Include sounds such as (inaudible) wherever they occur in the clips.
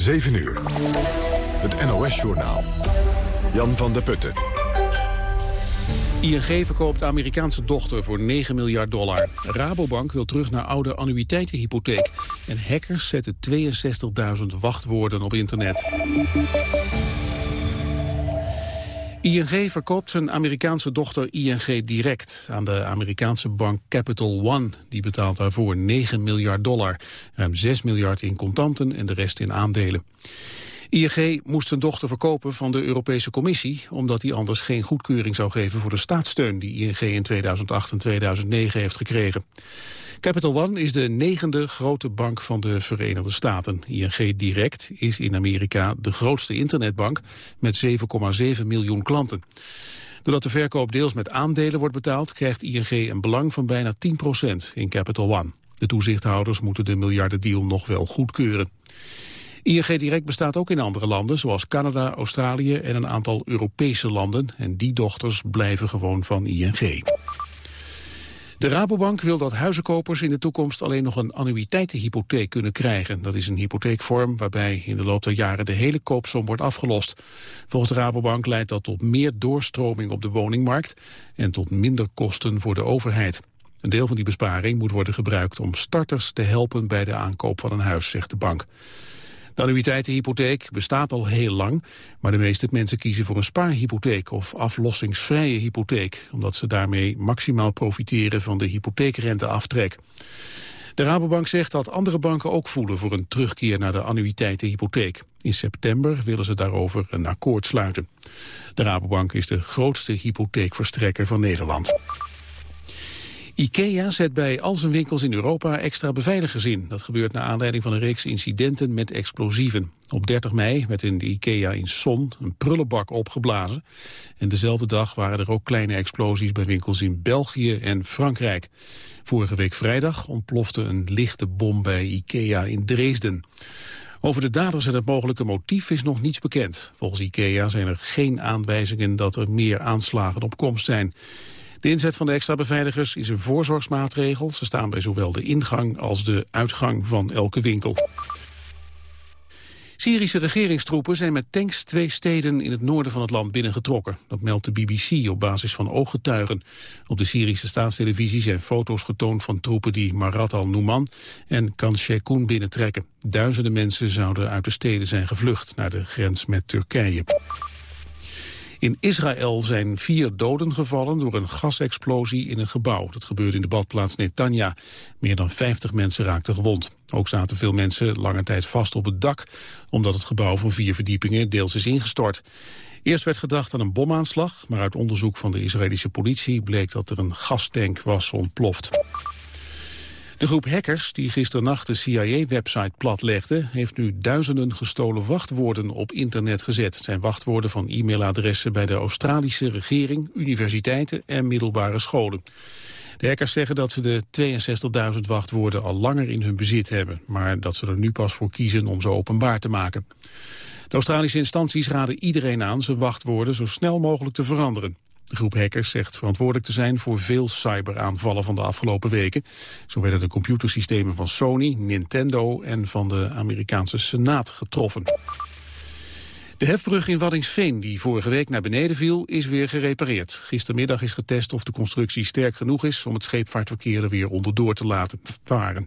7 uur. Het NOS-journaal. Jan van der Putten. ING verkoopt Amerikaanse dochter voor 9 miljard dollar. Rabobank wil terug naar oude annuïteitenhypotheek. En hackers zetten 62.000 wachtwoorden op internet. ING verkoopt zijn Amerikaanse dochter ING Direct aan de Amerikaanse bank Capital One. Die betaalt daarvoor 9 miljard dollar. Ruim 6 miljard in contanten en de rest in aandelen. ING moest zijn dochter verkopen van de Europese Commissie... omdat hij anders geen goedkeuring zou geven voor de staatssteun... die ING in 2008 en 2009 heeft gekregen. Capital One is de negende grote bank van de Verenigde Staten. ING Direct is in Amerika de grootste internetbank met 7,7 miljoen klanten. Doordat de verkoop deels met aandelen wordt betaald... krijgt ING een belang van bijna 10% in Capital One. De toezichthouders moeten de miljardendeal nog wel goedkeuren. ING Direct bestaat ook in andere landen, zoals Canada, Australië en een aantal Europese landen. En die dochters blijven gewoon van ING. De Rabobank wil dat huizenkopers in de toekomst alleen nog een annuïteitenhypotheek kunnen krijgen. Dat is een hypotheekvorm waarbij in de loop der jaren de hele koopsom wordt afgelost. Volgens de Rabobank leidt dat tot meer doorstroming op de woningmarkt en tot minder kosten voor de overheid. Een deel van die besparing moet worden gebruikt om starters te helpen bij de aankoop van een huis, zegt de bank. De annuïteitenhypotheek bestaat al heel lang, maar de meeste mensen kiezen voor een spaarhypotheek of aflossingsvrije hypotheek, omdat ze daarmee maximaal profiteren van de hypotheekrenteaftrek. De Rabobank zegt dat andere banken ook voelen voor een terugkeer naar de annuïteitenhypotheek. In september willen ze daarover een akkoord sluiten. De Rabobank is de grootste hypotheekverstrekker van Nederland. IKEA zet bij al zijn winkels in Europa extra beveiligers in. Dat gebeurt naar aanleiding van een reeks incidenten met explosieven. Op 30 mei werd in de IKEA in Son een prullenbak opgeblazen. En dezelfde dag waren er ook kleine explosies bij winkels in België en Frankrijk. Vorige week vrijdag ontplofte een lichte bom bij IKEA in Dresden. Over de daders en het mogelijke motief is nog niets bekend. Volgens IKEA zijn er geen aanwijzingen dat er meer aanslagen op komst zijn. De inzet van de extra beveiligers is een voorzorgsmaatregel. Ze staan bij zowel de ingang als de uitgang van elke winkel. Syrische regeringstroepen zijn met tanks twee steden in het noorden van het land binnengetrokken. Dat meldt de BBC op basis van ooggetuigen. Op de Syrische staatstelevisie zijn foto's getoond van troepen die Marat al-Nouman en Khan Sheikhoun binnentrekken. Duizenden mensen zouden uit de steden zijn gevlucht naar de grens met Turkije. In Israël zijn vier doden gevallen door een gasexplosie in een gebouw. Dat gebeurde in de badplaats Netanya. Meer dan 50 mensen raakten gewond. Ook zaten veel mensen lange tijd vast op het dak... omdat het gebouw van vier verdiepingen deels is ingestort. Eerst werd gedacht aan een bomaanslag... maar uit onderzoek van de Israëlische politie bleek dat er een gastank was ontploft. De groep hackers die gisternacht de CIA-website platlegde... heeft nu duizenden gestolen wachtwoorden op internet gezet. Het zijn wachtwoorden van e-mailadressen bij de Australische regering... universiteiten en middelbare scholen. De hackers zeggen dat ze de 62.000 wachtwoorden al langer in hun bezit hebben... maar dat ze er nu pas voor kiezen om ze openbaar te maken. De Australische instanties raden iedereen aan zijn wachtwoorden zo snel mogelijk te veranderen. De groep hackers zegt verantwoordelijk te zijn voor veel cyberaanvallen van de afgelopen weken. Zo werden de computersystemen van Sony, Nintendo en van de Amerikaanse Senaat getroffen. De hefbrug in Waddingsveen, die vorige week naar beneden viel, is weer gerepareerd. Gistermiddag is getest of de constructie sterk genoeg is om het scheepvaartverkeer er weer onderdoor te laten varen.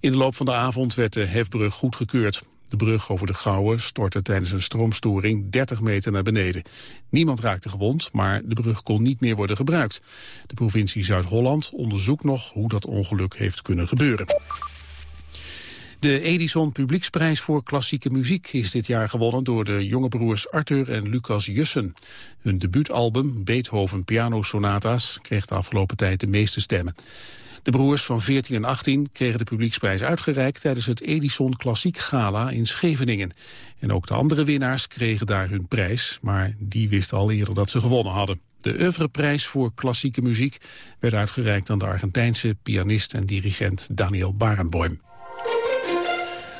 In de loop van de avond werd de hefbrug goedgekeurd. De brug over de Gouwen stortte tijdens een stroomstoring 30 meter naar beneden. Niemand raakte gewond, maar de brug kon niet meer worden gebruikt. De provincie Zuid-Holland onderzoekt nog hoe dat ongeluk heeft kunnen gebeuren. De Edison Publieksprijs voor klassieke muziek is dit jaar gewonnen door de jonge broers Arthur en Lucas Jussen. Hun debuutalbum Beethoven Piano Sonatas kreeg de afgelopen tijd de meeste stemmen. De broers van 14 en 18 kregen de publieksprijs uitgereikt tijdens het Edison Klassiek Gala in Scheveningen. En ook de andere winnaars kregen daar hun prijs, maar die wisten al eerder dat ze gewonnen hadden. De oeuvreprijs voor klassieke muziek werd uitgereikt aan de Argentijnse pianist en dirigent Daniel Barenboim.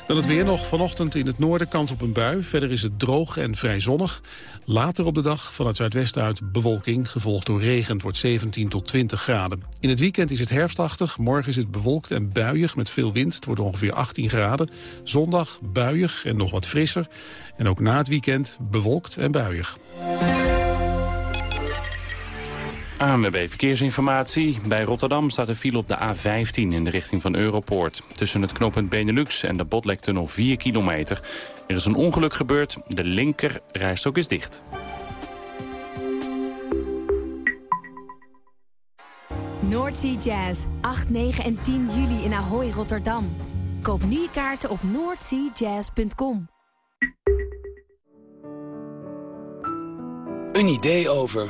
Dan het weer nog. Vanochtend in het noorden kans op een bui. Verder is het droog en vrij zonnig. Later op de dag van het zuidwesten uit bewolking. Gevolgd door regen. Het wordt 17 tot 20 graden. In het weekend is het herfstachtig. Morgen is het bewolkt en buiig met veel wind. Het wordt ongeveer 18 graden. Zondag buiig en nog wat frisser. En ook na het weekend bewolkt en buiig. ANWB Verkeersinformatie. Bij Rotterdam staat een file op de A15 in de richting van Europoort. Tussen het knooppunt Benelux en de Botlektunnel 4 kilometer. Er is een ongeluk gebeurd. De linker rijstok is dicht. Noordsea Jazz, 8, 9 en 10 juli in Ahoy, Rotterdam. Koop nu je kaarten op noordseajazz.com. Een idee over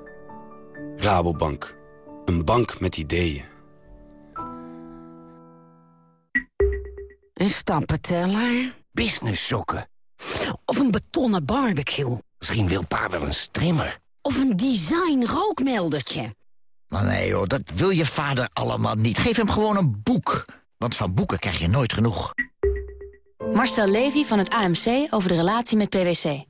Rabobank. Een bank met ideeën. Een stappenteller? Business sokken. Of een betonnen barbecue? Misschien wil pa wel een strimmer. Of een design rookmeldertje? Maar nee joh, dat wil je vader allemaal niet. Geef hem gewoon een boek. Want van boeken krijg je nooit genoeg. Marcel Levy van het AMC over de relatie met PwC.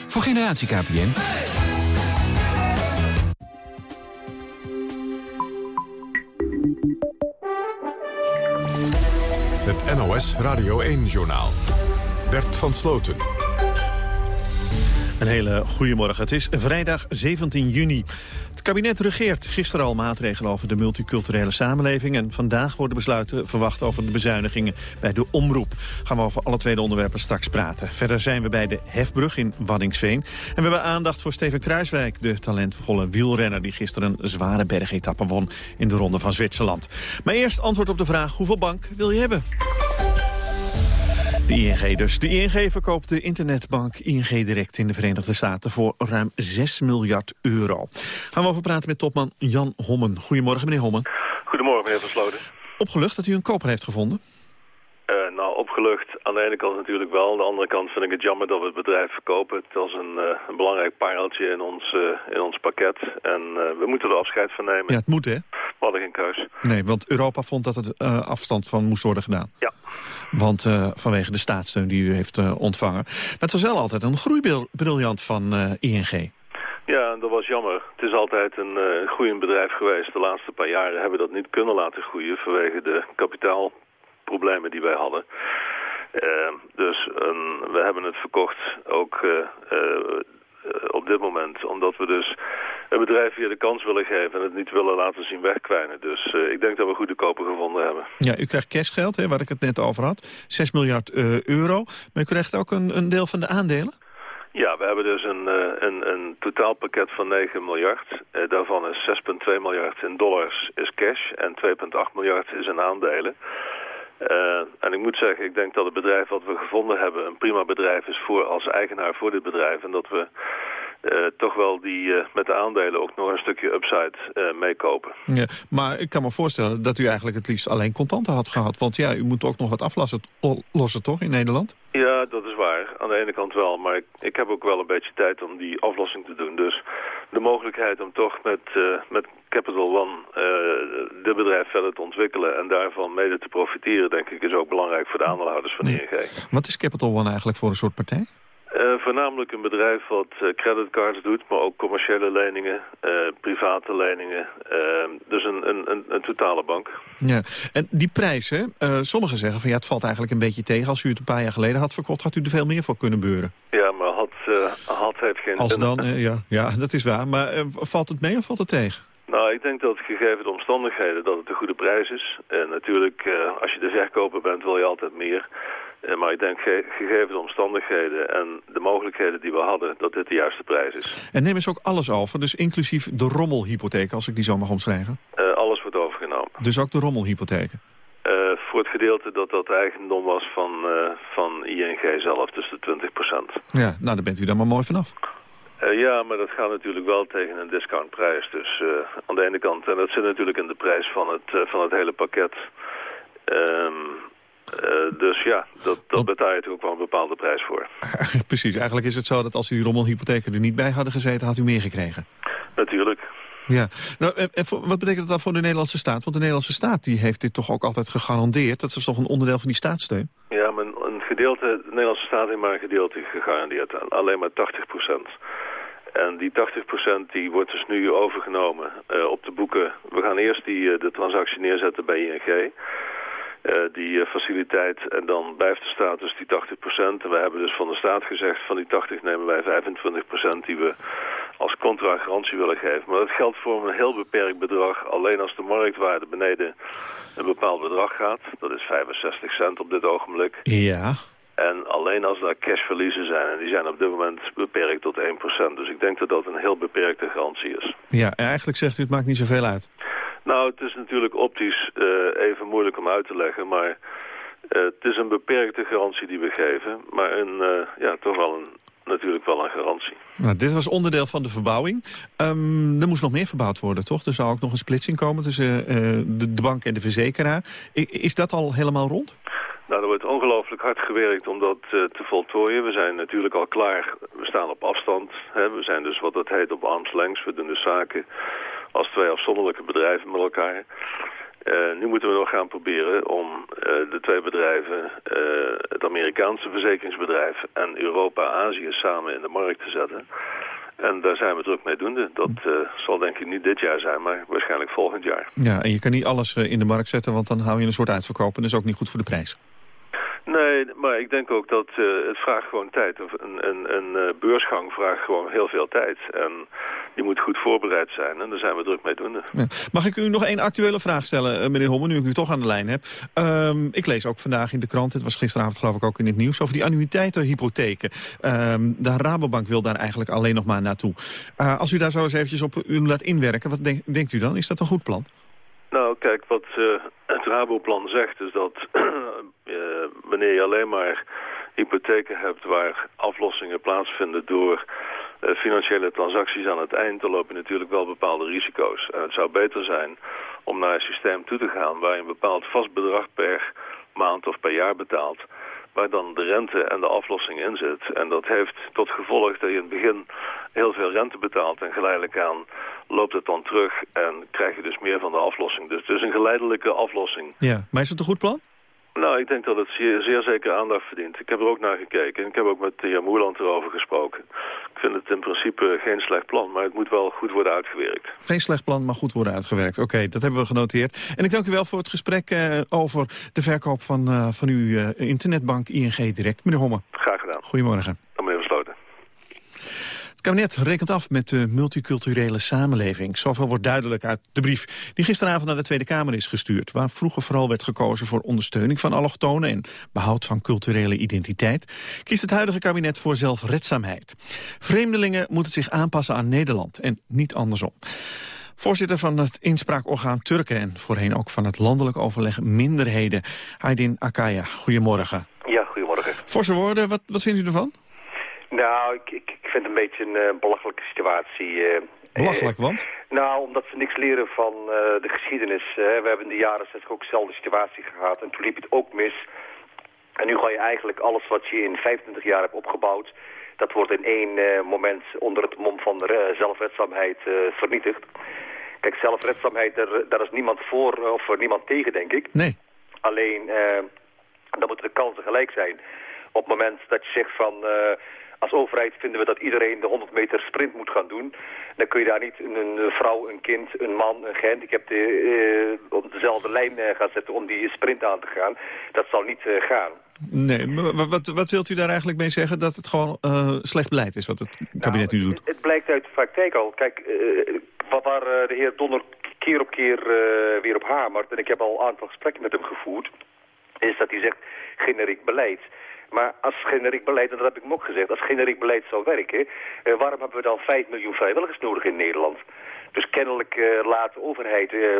Voor generatie KPN. Het NOS Radio 1-journaal. Bert van Sloten. Een hele goede morgen. Het is vrijdag 17 juni. Het kabinet regeert gisteren al maatregelen over de multiculturele samenleving... en vandaag worden besluiten verwacht over de bezuinigingen bij de omroep. Gaan we over alle twee onderwerpen straks praten. Verder zijn we bij de Hefbrug in Waddingsveen. En we hebben aandacht voor Steven Kruiswijk, de talentvolle wielrenner... die gisteren een zware bergetappe won in de Ronde van Zwitserland. Maar eerst antwoord op de vraag hoeveel bank wil je hebben? De ING dus. De ING verkoopt de internetbank ING Direct in de Verenigde Staten voor ruim 6 miljard euro. Gaan we over praten met topman Jan Hommen. Goedemorgen, meneer Hommen. Goedemorgen, meneer Versloten. Opgelucht dat u een koper heeft gevonden? Uh, nou, opgelucht aan de ene kant natuurlijk wel. Aan de andere kant vind ik het jammer dat we het bedrijf verkopen. Het was een, uh, een belangrijk pareltje in ons, uh, in ons pakket. En we moeten er afscheid van nemen. Ja, het moet hè? We hadden geen keus. Nee, want Europa vond dat het afstand van moest worden gedaan. Ja. Want vanwege de staatssteun die u heeft ontvangen. Maar het was wel altijd een groeibriljant van ING. Ja, dat was jammer. Het is altijd een groeiend bedrijf geweest. De laatste paar jaren hebben we dat niet kunnen laten groeien vanwege de kapitaal problemen die wij hadden. Dus we hebben het verkocht ook op dit moment. Omdat we dus het bedrijf weer de kans willen geven en het niet willen laten zien wegkwijnen. Dus ik denk dat we goede kopen gevonden hebben. Ja, u krijgt cashgeld, hè, waar ik het net over had. 6 miljard euro. Maar u krijgt ook een, een deel van de aandelen? Ja, we hebben dus een, een, een totaalpakket van 9 miljard. daarvan is 6,2 miljard in dollars is cash en 2,8 miljard is in aandelen. Uh, en ik moet zeggen, ik denk dat het bedrijf wat we gevonden hebben een prima bedrijf is voor als eigenaar voor dit bedrijf. En dat we eh, toch wel die eh, met de aandelen ook nog een stukje upside meekopen. Ja, maar ik kan me voorstellen dat u eigenlijk het liefst alleen contanten had gehad. Want ja, u moet ook nog wat aflossen lossen, toch, in Nederland? Ja, dat is waar. Aan de ene kant wel. Maar ik, ik heb ook wel een beetje tijd om die aflossing te doen. Dus de mogelijkheid om toch met, met Capital One de bedrijf verder te ontwikkelen... en daarvan mede te profiteren, denk ik, is ook belangrijk voor de aandeelhouders van ING. Wat is Capital One eigenlijk voor een soort partij? Uh, voornamelijk een bedrijf wat uh, creditcards doet, maar ook commerciële leningen, uh, private leningen. dus een, een, een, totale bank. Ja, en die prijzen, sommigen zeggen van ja, het valt eigenlijk een beetje tegen. Als u het een paar jaar geleden had verkocht, had u er veel meer voor kunnen beuren. Ja, maar had, had heeft geen Als dan, ja, ja, dat is waar. Maar valt het mee of valt het tegen? Nou, ik denk dat gegeven de omstandigheden dat het een goede prijs is. En natuurlijk, als je de verkoper bent, wil je altijd meer. Eh, maar ik denk, gegeven de omstandigheden en de mogelijkheden die we hadden... dat dit de juiste prijs is. En neem eens ook alles over, dus inclusief de rommelhypotheek... als ik die zo mag omschrijven? Uh, alles wordt overgenomen. Dus ook de rommelhypotheken? Het gedeelte dat dat eigendom was van, van ING zelf, dus de 20% Ja, nou daar bent u dan maar mooi vanaf. ja, maar dat gaat natuurlijk wel tegen een discountprijs. Dus aan de ene kant, en dat zit natuurlijk in de prijs van het, van het hele pakket... Um, uh, dus ja, dat, dat betaal je ook wel een bepaalde prijs voor. (laughs) Precies, eigenlijk is het zo dat als u die rommelhypotheken er niet bij hadden gezeten, had u meer gekregen. Natuurlijk. Ja, nou, en, wat betekent dat dan voor de Nederlandse staat? Want de Nederlandse staat die heeft dit toch ook altijd gegarandeerd. Dat is toch een onderdeel van die staatssteun? Ja, maar een, gedeelte, de Nederlandse staat heeft maar een gedeelte gegarandeerd. Alleen maar 80 procent. En die 80% die wordt dus nu overgenomen uh, op de boeken. We gaan eerst die, uh, de transactie neerzetten bij ING. Uh, die faciliteit. En dan blijft de staat dus die 80%. En we hebben dus van de staat gezegd, van die 80 nemen wij 25% die we als contra-garantie willen geven. Maar dat geldt voor een heel beperkt bedrag. Alleen als de marktwaarde beneden een bepaald bedrag gaat. Dat is 65 cent op dit ogenblik. Ja. En alleen als daar cashverliezen zijn, en die zijn op dit moment beperkt tot 1%. Dus ik denk dat dat een heel beperkte garantie is. Ja, en eigenlijk zegt u het maakt niet zoveel uit. Nou, het is natuurlijk optisch uh, even moeilijk om uit te leggen, maar uh, het is een beperkte garantie die we geven. Maar een, uh, ja, toch wel een, natuurlijk wel een garantie. Nou, dit was onderdeel van de verbouwing. Um, er moest nog meer verbouwd worden, toch? Er zou ook nog een splitsing komen tussen de, de, bank en de verzekeraar. I is dat al helemaal rond? Nou, er wordt ongelooflijk hard gewerkt om dat uh, te voltooien. We zijn natuurlijk al klaar. We staan op afstand. Hè. We zijn dus wat dat heet op arm's length. We doen de zaken als twee afzonderlijke bedrijven met elkaar. Uh, nu moeten we nog gaan proberen om uh, de twee bedrijven, uh, het Amerikaanse verzekeringsbedrijf en Europa-Azië samen in de markt te zetten. En daar zijn we druk mee doende. Dat zal denk ik niet dit jaar zijn, maar waarschijnlijk volgend jaar. Ja, en je kan niet alles in de markt zetten, want dan hou je een soort uitverkoop en dat is ook niet goed voor de prijs. Nee, maar ik denk ook dat uh, het vraagt gewoon tijd. Een, een, een uh, beursgang vraagt gewoon heel veel tijd. En die moet goed voorbereid zijn. En daar zijn we druk mee doen. Ja. Mag ik u nog één actuele vraag stellen, uh, meneer Homme, nu ik u toch aan de lijn heb. Um, ik lees ook vandaag in de krant, het was gisteravond geloof ik ook in het nieuws... over die annuïteitenhypotheken. Um, de Rabobank wil daar eigenlijk alleen nog maar naartoe. als u daar zo eens eventjes op u laat inwerken, wat denk, denkt u dan? Is dat een goed plan? Nou, kijk, wat het Raboplan zegt is dat (clears throat) wanneer je alleen maar hypotheken hebt waar aflossingen plaatsvinden door uh, financiële transacties aan het eind, dan loop je natuurlijk wel bepaalde risico's. En het zou beter zijn om naar een systeem toe te gaan waar je een bepaald vast bedrag per maand of per jaar betaalt waar dan de rente en de aflossing in zit. En dat heeft tot gevolg dat je in het begin heel veel rente betaalt en geleidelijk aan loopt het dan terug en krijg je dus meer van de aflossing. Dus het is een geleidelijke aflossing. Ja, maar is het een goed plan? Nou, ik denk dat het zeer, zeer, zeker aandacht verdient. Ik heb er ook naar gekeken en ik heb ook met de heer Moerland erover gesproken. Ik vind het in principe geen slecht plan, maar het moet wel goed worden uitgewerkt. Geen slecht plan, maar goed worden uitgewerkt. Oké, dat hebben we genoteerd. En ik dank u wel voor het gesprek eh, over de verkoop van, uh, van uw uh, internetbank ING Direct. Meneer Homme. Graag gedaan. Goedemorgen. Het kabinet rekent af met de multiculturele samenleving. Zoveel wordt duidelijk uit de brief die gisteravond naar de Tweede Kamer is gestuurd... waar vroeger vooral werd gekozen voor ondersteuning van allochtonen... en behoud van culturele identiteit... kiest het huidige kabinet voor zelfredzaamheid. Vreemdelingen moeten zich aanpassen aan Nederland en niet andersom. Voorzitter van het inspraakorgaan Turken en voorheen ook van het landelijk overleg Minderheden, Aydin Akaya. Goedemorgen. Ja, goedemorgen. Forse woorden, wat, wat vindt u ervan? Nou, ik, ik, vind het een beetje een belachelijke situatie. Belachelijk, want? Nou, omdat ze niks leren van de geschiedenis. we hebben in de jaren 60 ook dezelfde situatie gehad en toen liep het ook mis. En nu ga je eigenlijk alles wat je in 25 jaar hebt opgebouwd... dat wordt in één moment onder het mom van de zelfredzaamheid vernietigd. Kijk, zelfredzaamheid, daar, daar is niemand voor of niemand tegen, denk ik. Nee. Alleen, dan moeten de kansen gelijk zijn. Op het moment dat je zegt van... Als overheid vinden we dat iedereen de 100 meter sprint moet gaan doen. Dan kun je daar niet een, vrouw, een kind, een man, een gehandicapte uh, op dezelfde lijn gaan zetten om die sprint aan te gaan. Dat zal niet gaan. Nee, maar wat, wat wilt u daar eigenlijk mee zeggen? Dat het gewoon slecht beleid is wat het kabinet nou, nu doet? Het, het, blijkt uit de praktijk al. Kijk, waar de heer Donner keer op keer weer op hamert... en ik heb al een aantal gesprekken met hem gevoerd is dat hij zegt generiek beleid. Maar als generiek beleid, en dat heb ik hem ook gezegd, als generiek beleid zou werken, eh, waarom hebben we dan 5 miljoen vrijwilligers nodig in Nederland? Dus kennelijk uh, laat de overheid uh,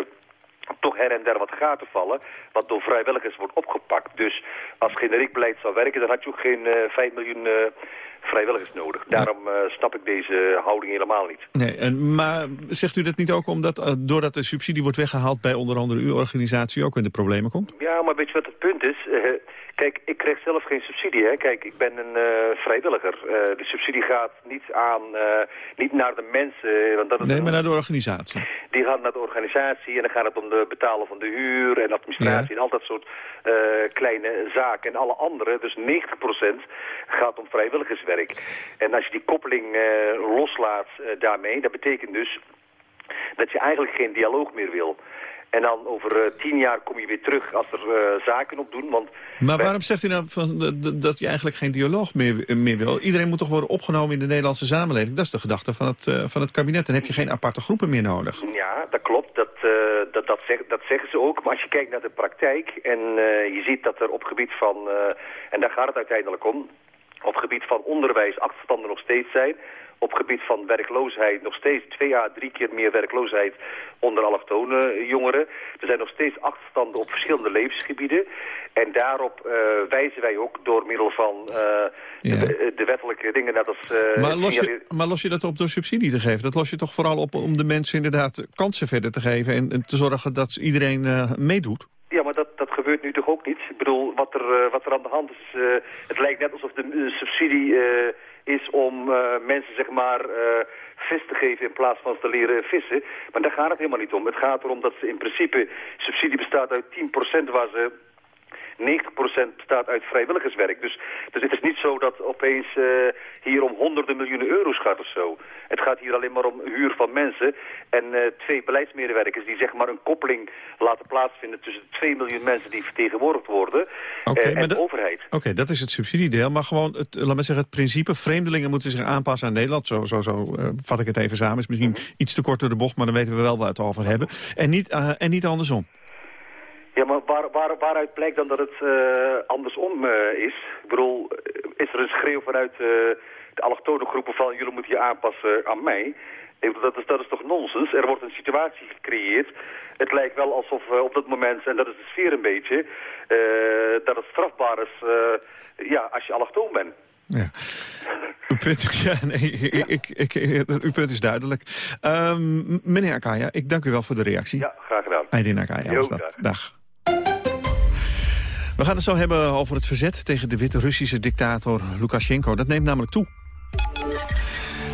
toch her en der wat gaten vallen, wat door vrijwilligers wordt opgepakt. Dus als generiek beleid zou werken, dan had je ook geen 5 miljoen vrijwilligers nodig. Daarom uh, snap ik deze houding helemaal niet. Nee, en, maar zegt u dat niet ook omdat uh, doordat de subsidie wordt weggehaald... bij onder andere uw organisatie ook in de problemen komt? Ja, maar weet je wat het punt is? Uh, Kijk, ik krijg zelf geen subsidie. Hè? Kijk, ik ben een vrijwilliger. De subsidie gaat niet, aan, niet naar de mensen. Want dat nee, een, maar naar de organisatie. Die gaat naar de organisatie en dan gaat het om de betalen van de huur en administratie... en al dat soort kleine zaken. En alle andere, dus 90% gaat om En als je die koppeling loslaat daarmee, dat betekent dus dat je eigenlijk geen dialoog meer wil. En dan over uh, tien jaar kom je weer terug als er uh, zaken op doen. Want maar waarom zegt u nou van, dat je eigenlijk geen dialoog meer, meer wil? Iedereen moet toch worden opgenomen in de Nederlandse samenleving? Dat is de gedachte van het, uh, van het kabinet. Dan heb je geen aparte groepen meer nodig. Ja, dat klopt. Dat, dat, dat, zeg, dat zeggen ze ook. Maar als je kijkt naar de praktijk en je ziet dat er op gebied van... en daar gaat het uiteindelijk om... op gebied van onderwijs achterstanden nog steeds zijn op gebied van werkloosheid nog steeds twee à drie keer meer werkloosheid onder allochtone jongeren. Er zijn nog steeds achterstanden op verschillende levensgebieden. En daarop uh, wijzen wij ook door middel van uh, ja. de, de, wettelijke dingen. Net als, uh, maar, los je, maar los je dat op door subsidie te geven? Dat los je toch vooral op om de mensen inderdaad kansen verder te geven... en, en te zorgen dat iedereen meedoet? Ja, maar dat, dat gebeurt nu toch ook niet? Ik bedoel, wat er, wat er aan de hand is... het lijkt net alsof de subsidie is om mensen zeg maar vis te geven in plaats van te leren vissen. Maar daar gaat het helemaal niet om. Het gaat erom dat ze in principe subsidie bestaat uit 10% waar ze 90% bestaat uit vrijwilligerswerk. Dus, dus het is niet zo dat opeens uh, hier om honderden miljoenen euro's gaat of zo. Het gaat hier alleen maar om huur van mensen en uh, twee beleidsmedewerkers die zeg maar een koppeling laten plaatsvinden tussen 2 miljoen mensen die vertegenwoordigd worden okay, uh, en de overheid. Oké, dat is het subsidiedeel, maar gewoon het, laat maar zeggen, het principe vreemdelingen moeten zich aanpassen aan Nederland. Zo, zo, zo vat ik het even samen. Is misschien iets te kort door de bocht, maar dan weten we wel waar we het over hebben. En niet, en niet andersom. Ja, maar waar, waar, waaruit blijkt dan dat het uh, andersom uh, is? Ik bedoel, is er een schreeuw vanuit uh, de allochtone groepen van... jullie moeten je aanpassen aan mij? Dat is, dat is toch nonsens? Er wordt een situatie gecreëerd. Het lijkt wel alsof op dat moment, en dat is de sfeer een beetje... dat het strafbaar is ja, als je allochtoon bent. Ja. Uw punt, (laughs) ja, nee, ja. Ik, ik, uw punt is duidelijk. Um, meneer Akaya, ik dank u wel voor de reactie. Ja, graag gedaan. Aydin Akaya was dat. Dag. We gaan het zo hebben over het verzet tegen de witte Russische dictator Lukashenko. Dat neemt namelijk toe.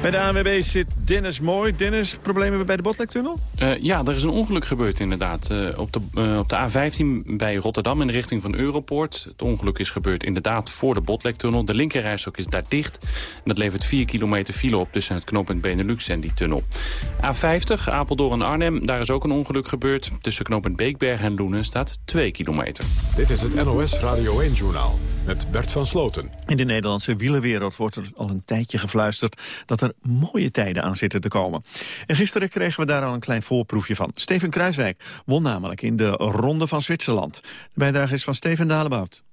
Bij de ANWB zit Dennis Mooi. Dennis, problemen bij de Botlektunnel? Uh, ja, er is een ongeluk gebeurd inderdaad. Uh, op, de, uh, op de A15 bij Rotterdam in de richting van Europoort. Het ongeluk is gebeurd inderdaad voor de Botlektunnel. De linkerrijstok is daar dicht. En dat levert 4 kilometer file op tussen het knooppunt Benelux en die tunnel. A50, Apeldoorn en Arnhem, daar is ook een ongeluk gebeurd. Tussen knooppunt Beekberg en Loenen staat 2 kilometer. Dit is het NOS Radio 1-journaal met Bert van Sloten. In de Nederlandse wielenwereld wordt er al een tijdje gefluisterd... dat er mooie tijden aan zitten te komen. En gisteren kregen we daar al een klein voorproefje van. Steven Kruiswijk won namelijk in de Ronde van Zwitserland. De bijdrage is van Steven Dalebout.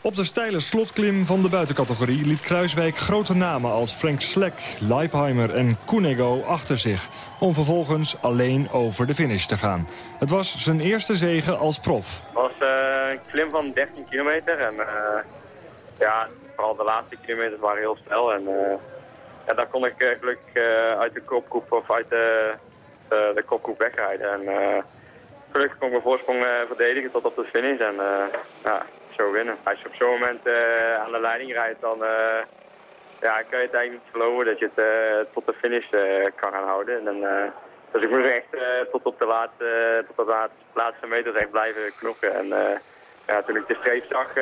Op de steile slotklim van de buitencategorie liet Kruiswijk grote namen als Frank Slek, Leipheimer en Cunego achter zich. Om vervolgens alleen over de finish te gaan. Het was zijn eerste zege als prof. Het was uh, een klim van 13 kilometer en uh, ja, vooral de laatste kilometers waren heel snel. En ja, daar kon ik gelukkig uit de kopgroep of uit de, de, de wegrijden. En gelukkig kon ik mijn voorsprong verdedigen tot op de finish. En ja, zo winnen. Als je op zo'n moment aan de leiding rijdt, dan ja, kan je het eigenlijk niet geloven dat je het tot de finish kan gaan houden. En dan, dus ik moest echt tot op de laatste, tot op de laatste, laatste meters echt blijven knokken. En ja, toen ik de streep zag,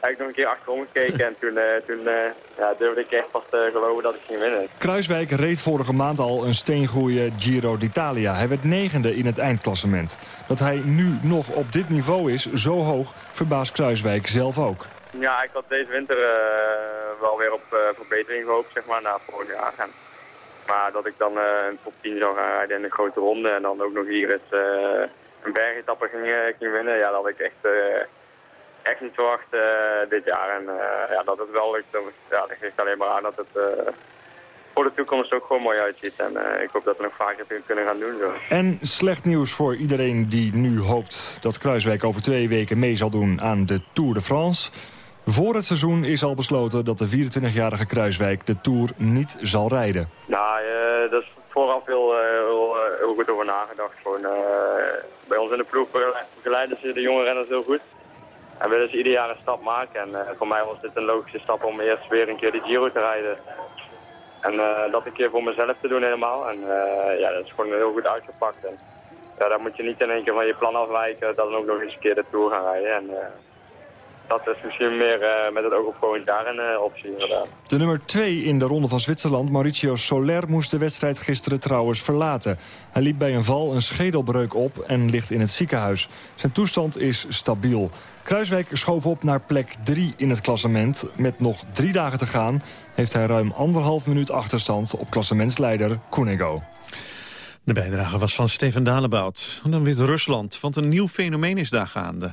heb ik nog een keer achterom gekeken. en toen, toen ja, durfde ik echt pas te geloven dat ik ging winnen. Kruiswijk reed vorige maand al een steengoeie Giro d'Italia. Hij werd negende in het eindklassement. Dat hij nu nog op dit niveau is, zo hoog, verbaast Kruiswijk zelf ook. Ja, ik had deze winter wel weer op verbetering gehoopt, zeg maar, na vorig jaar. En maar dat ik dan uh, een top 10 zou gaan rijden in de grote ronde en dan ook nog hier eens een bergetappe ging, eh, ging winnen, ja, dat had ik echt, echt niet verwacht dit jaar. En ja, dat het wel lukt, ja, dat geeft alleen maar aan dat het voor de toekomst ook gewoon mooi uitziet. En ik hoop dat we nog vaker kunnen gaan doen. Zo. En slecht nieuws voor iedereen die nu hoopt dat Kruiswijk over twee weken mee zal doen aan de Tour de France. Voor het seizoen is al besloten dat de 24-jarige Kruiswijk de Tour niet zal rijden. Nou, uh, daar is vooraf heel, heel, heel, goed over nagedacht. Gewoon, bij ons in de ploeg begeleiden ze de jonge renners heel goed. En willen ze ieder jaar een stap maken. En voor mij was dit een logische stap om eerst weer een keer de Giro te rijden. En dat een keer voor mezelf te doen helemaal. En ja, dat is gewoon heel goed uitgepakt. En, ja, daar moet je niet in één keer van je plan afwijken. Dan ook nog eens een keer de Tour gaan rijden. En, dat is misschien meer uh, met het oog op volgend jaar een uh, optie inderdaad. De nummer 2 in de Ronde van Zwitserland, Mauricio Soler, moest de wedstrijd gisteren trouwens verlaten. Hij liep bij een val een schedelbreuk op en ligt in het ziekenhuis. Zijn toestand is stabiel. Kruiswijk schoof op naar plek 3 in het klassement. Met nog drie dagen te gaan heeft hij ruim anderhalf minuut achterstand op klassementsleider Cunego. De bijdrage was van Steven Dalebout. En dan weer Rusland, want een nieuw fenomeen is daar gaande.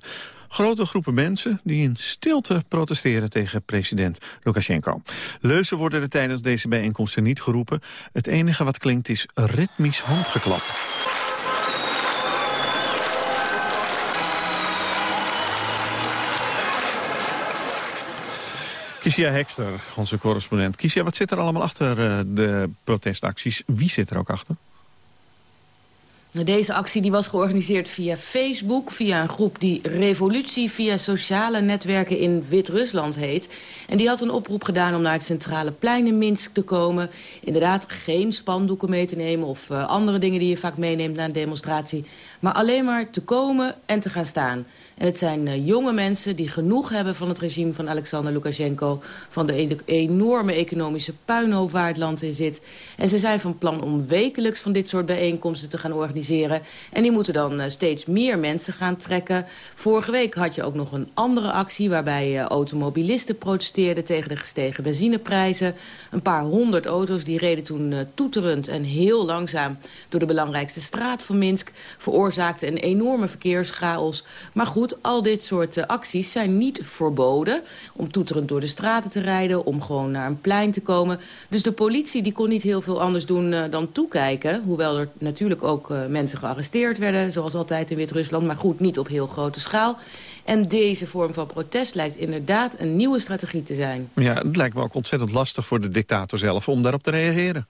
Grote groepen mensen die in stilte protesteren tegen president Lukashenko. Leuzen worden er tijdens deze bijeenkomsten niet geroepen. Het enige wat klinkt is ritmisch handgeklap. Kisia Hekster, onze correspondent. Kisia, wat zit er allemaal achter uh, de protestacties? Wie zit er ook achter? Deze actie die was georganiseerd via Facebook, via een groep die Revolutie via sociale netwerken in Wit-Rusland heet. En die had een oproep gedaan om naar het centrale plein in Minsk te komen. Inderdaad geen spandoeken mee te nemen of uh, andere dingen die je vaak meeneemt naar een demonstratie. Maar alleen maar te komen en te gaan staan. En het zijn uh, jonge mensen die genoeg hebben van het regime van Alexander Lukashenko... van de e enorme economische puinhoop waar het land in zit. En ze zijn van plan om wekelijks van dit soort bijeenkomsten te gaan organiseren. En die moeten dan uh, steeds meer mensen gaan trekken. Vorige week had je ook nog een andere actie... waarbij uh, automobilisten protesteerden tegen de gestegen benzineprijzen. Een paar honderd auto's die reden toen toeterend en heel langzaam... door de belangrijkste straat van Minsk. Veroorzaakten een enorme verkeerschaos. Maar goed al dit soort uh, acties zijn niet verboden... om toeterend door de straten te rijden, om gewoon naar een plein te komen. Dus de politie die kon niet heel veel anders doen uh, dan toekijken. Hoewel er natuurlijk ook uh, mensen gearresteerd werden... zoals altijd in Wit-Rusland, maar goed, niet op heel grote schaal. En deze vorm van protest lijkt inderdaad een nieuwe strategie te zijn. Ja, het lijkt me ook ontzettend lastig voor de dictator zelf om daarop te reageren.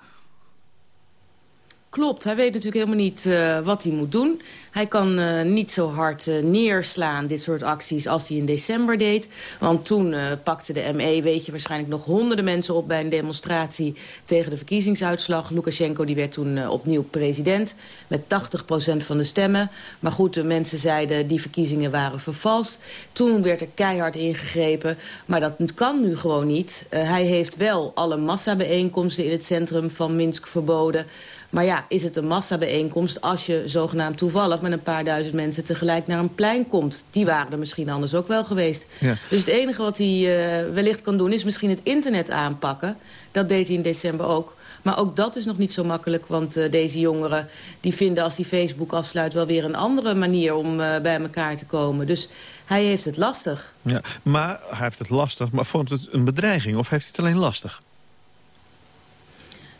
Klopt, hij weet natuurlijk helemaal niet uh, wat hij moet doen. Hij kan uh, niet zo hard uh, neerslaan, dit soort acties, als hij in december deed. Want toen pakte de ME, weet je, waarschijnlijk nog honderden mensen op... bij een demonstratie tegen de verkiezingsuitslag. Lukashenko die werd toen opnieuw president met 80% van de stemmen. Maar goed, de mensen zeiden die verkiezingen waren vervalst. Toen werd er keihard ingegrepen, maar dat kan nu gewoon niet. hij heeft wel alle massabijeenkomsten in het centrum van Minsk verboden... Maar ja, is het een massabijeenkomst als je zogenaamd toevallig... met een paar duizend mensen tegelijk naar een plein komt? Die waren er misschien anders ook wel geweest. Ja. Dus het enige wat hij uh, wellicht kan doen is misschien het internet aanpakken. Dat deed hij in december ook. Maar ook dat is nog niet zo makkelijk, want uh, deze jongeren... die vinden als die Facebook afsluit wel weer een andere manier om uh, bij elkaar te komen. Dus hij heeft het lastig. Ja, maar hij heeft het lastig, maar vormt het een bedreiging of heeft hij het alleen lastig?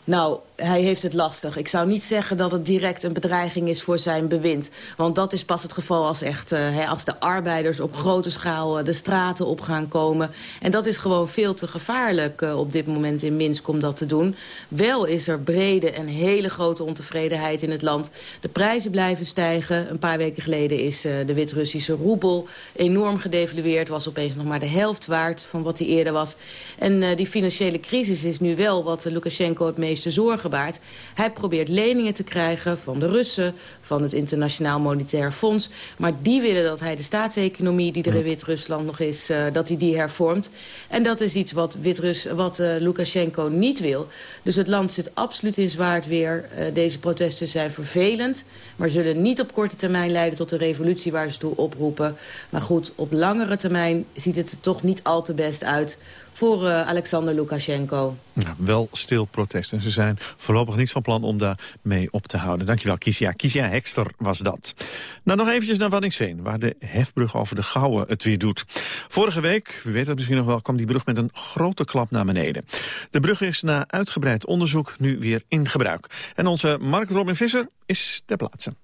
Nou, hij heeft het lastig. Ik zou niet zeggen dat het direct een bedreiging is voor zijn bewind. Want dat is pas het geval als, echt, uh, als de arbeiders op grote schaal uh, de straten op gaan komen. En dat is gewoon veel te gevaarlijk uh, op dit moment in Minsk om dat te doen. Wel is er brede en hele grote ontevredenheid in het land. De prijzen blijven stijgen. Een paar weken geleden is de Wit-Russische roebel enorm gedevalueerd. Was opeens nog maar de helft waard van wat hij eerder was. En die financiële crisis is nu wel wat Lukashenko het meeste zorgen baart. Hij probeert leningen te krijgen van de Russen, van het Internationaal Monetair Fonds. Maar die willen dat hij de staatseconomie die er in Wit-Rusland nog is, uh, dat hij die hervormt. En dat is iets wat, Wit wat uh, Lukashenko niet wil. Dus het land zit absoluut in zwaard weer. Uh, deze protesten zijn vervelend, maar zullen niet op korte termijn leiden tot de revolutie waar ze toe oproepen. Maar goed, op langere termijn ziet het er toch niet al te best uit voor uh, Alexander Lukashenko. Nou, wel stil protest. En ze zijn voorlopig niet van plan om daar mee op te houden. Dankjewel, Kisia. Kisia Hekster was dat. Nou, nog eventjes naar Waddinxveen, waar de hefbrug over de Gouwen het weer doet. Vorige week, u weet dat misschien nog wel, kwam die brug met een grote klap naar beneden. De brug is na uitgebreid onderzoek nu weer in gebruik. En onze Mark Robin Visser is ter plaatse.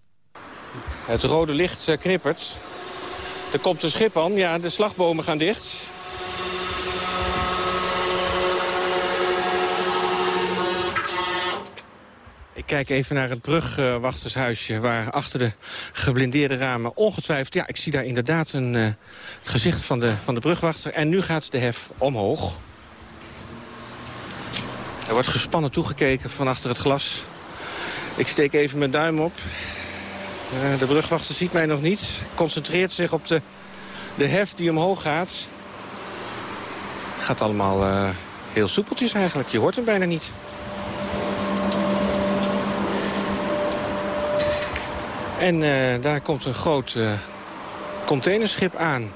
Het rode licht uh, knippert. Er komt een schip aan. Ja, de slagbomen gaan dicht. Ik kijk even naar het brugwachtershuisje... waar achter de geblindeerde ramen ongetwijfeld... ja, ik zie daar inderdaad een, uh, het gezicht van de, van de brugwachter. En nu gaat de hef omhoog. Er wordt gespannen toegekeken van achter het glas. Ik steek even mijn duim op. Uh, de brugwachter ziet mij nog niet. Concentreert zich op de, de hef die omhoog gaat. Het gaat allemaal uh, heel soepeltjes eigenlijk. Je hoort hem bijna niet. En uh, daar komt een groot uh, containerschip aan.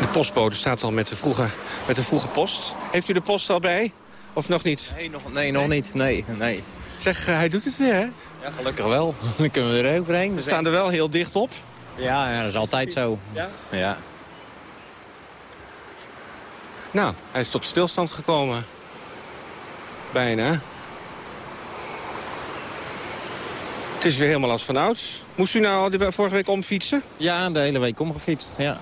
De postbode staat al met de, vroege, met de vroege post. Heeft u de post al bij? Of nog niet? Nee, nog, nee, nog niet. Nee, nee. Zeg, uh, hij doet het weer, hè? Ja, gelukkig wel. (laughs) Dan kunnen we er overheen. We staan er wel heel dicht op. Ja, ja dat is altijd zo. Ja? Ja. Nou, hij is tot stilstand gekomen. Bijna. Het is weer helemaal als vanouds. Moest u nou de vorige week omfietsen? Ja, de hele week omgefietst, ja.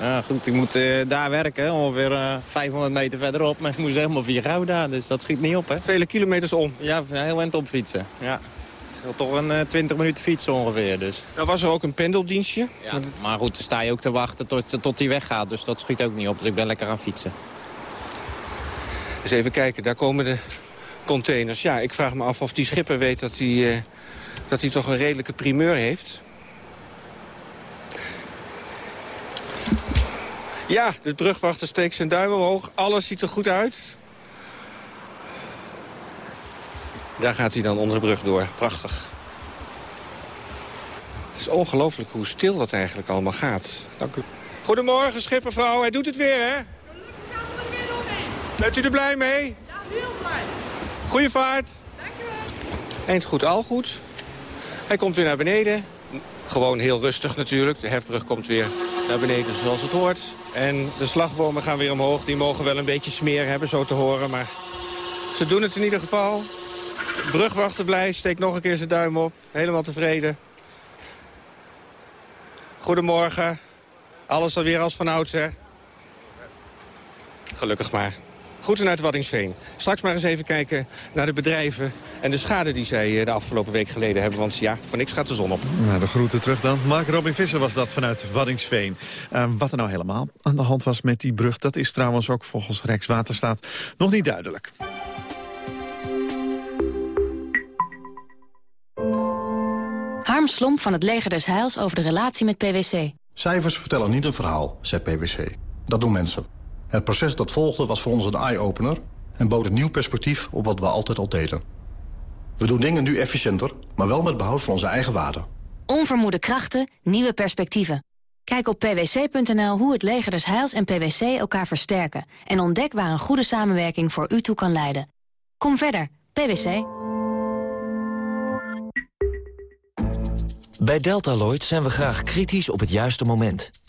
Ja, goed, ik moet uh, daar werken, ongeveer uh, 500 meter verderop. (laughs) Maar ik moest helemaal via Gouda, dus dat schiet niet op, hè. Vele kilometers om? Ja, heel eind opfietsen, ja. Het is toch een uh, 20 minuten fietsen ongeveer, dus. Nou was er ook een pendeldienstje? Ja, maar goed, dan sta je ook te wachten tot, tot die weggaat, dus dat schiet ook niet op. Dus ik ben lekker aan fietsen. Eens even kijken, daar komen de containers. Ja, ik vraag me af of die schipper weet dat hij dat hij toch een redelijke primeur heeft. Ja, de brugwachter steekt zijn duim omhoog. Alles ziet er goed uit. Daar gaat hij dan onder de brug door. Prachtig. Het is ongelooflijk hoe stil dat eigenlijk allemaal gaat. Dank u. Goedemorgen, schippervrouw. Hij doet het weer, hè? Bent u er blij mee? Ja, heel blij. Goeie vaart. Dank u wel. Eind goed, al goed. Hij komt weer naar beneden. Gewoon heel rustig natuurlijk. De hefbrug komt weer naar beneden zoals het hoort. En de slagbomen gaan weer omhoog. Die mogen wel een beetje smeer hebben, zo te horen. Maar ze doen het in ieder geval. Brugwachter blij, steekt nog een keer zijn duim op. Helemaal tevreden. Goedemorgen. Alles alweer als van ouds, hè? Gelukkig maar. Goed en uit Waddingsveen. Straks maar eens even kijken naar de bedrijven en de schade die zij de afgelopen week geleden hebben. Want ja, voor niks gaat de zon op. Nou, de groeten terug dan. Mark Robin Visser was dat vanuit Waddingsveen. Uh, wat er nou helemaal aan de hand was met die brug... dat is trouwens ook volgens Rijkswaterstaat nog niet duidelijk. Harm Slomp van het Leger des Heils over de relatie met PwC. Cijfers vertellen niet een verhaal, zegt PwC. Dat doen mensen. Het proces dat volgde was voor ons een eye-opener... en bood een nieuw perspectief op wat we altijd al deden. We doen dingen nu efficiënter, maar wel met behoud van onze eigen waarden. Onvermoede krachten, nieuwe perspectieven. Kijk op pwc.nl hoe het leger des Heils en PwC elkaar versterken... en ontdek waar een goede samenwerking voor u toe kan leiden. Kom verder, PwC. Bij Deltaloid zijn we graag kritisch op het juiste moment...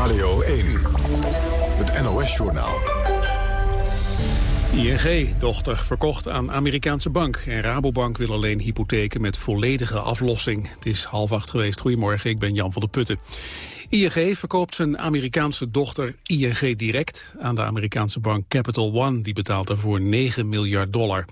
Radio 1, het NOS-journaal. ING-dochter verkocht aan Amerikaanse bank. En Rabobank wil alleen hypotheken met volledige aflossing. Het is half acht geweest. Goedemorgen, ik ben Jan van der Putten. ING verkoopt zijn Amerikaanse dochter ING Direct aan de Amerikaanse bank Capital One. Die betaalt daarvoor 9 miljard dollar.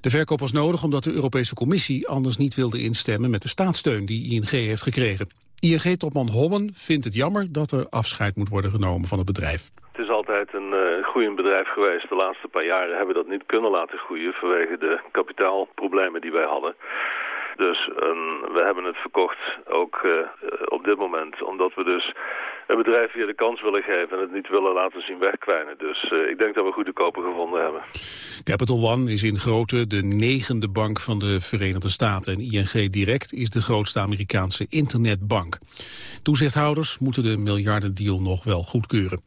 De verkoop was nodig omdat de Europese Commissie anders niet wilde instemmen met de staatssteun die ING heeft gekregen. ING-topman Hommen vindt het jammer dat er afscheid moet worden genomen van het bedrijf. Het is altijd een uh, groeiend bedrijf geweest. De laatste paar jaren hebben we dat niet kunnen laten groeien vanwege de kapitaalproblemen die wij hadden. Dus we hebben het verkocht ook uh, op dit moment, omdat we dus een bedrijf weer de kans willen geven en het niet willen laten zien wegkwijnen. Dus uh, ik denk dat we goede kopen gevonden hebben. Capital One is in grootte de negende bank van de Verenigde Staten en ING Direct is de grootste Amerikaanse internetbank. Toezichthouders moeten de miljardendeal nog wel goedkeuren.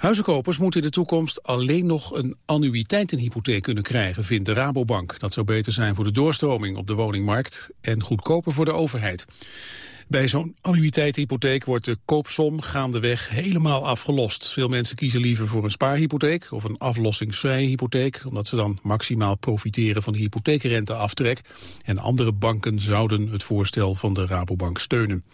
Huizenkopers moeten in de toekomst alleen nog een annuïteitenhypotheek kunnen krijgen, vindt de Rabobank. Dat zou beter zijn voor de doorstroming op de woningmarkt en goedkoper voor de overheid. Bij zo'n annuïteitenhypotheek wordt de koopsom gaandeweg helemaal afgelost. Veel mensen kiezen liever voor een spaarhypotheek of een aflossingsvrije hypotheek, omdat ze dan maximaal profiteren van de hypotheekrenteaftrek. En andere banken zouden het voorstel van de Rabobank steunen.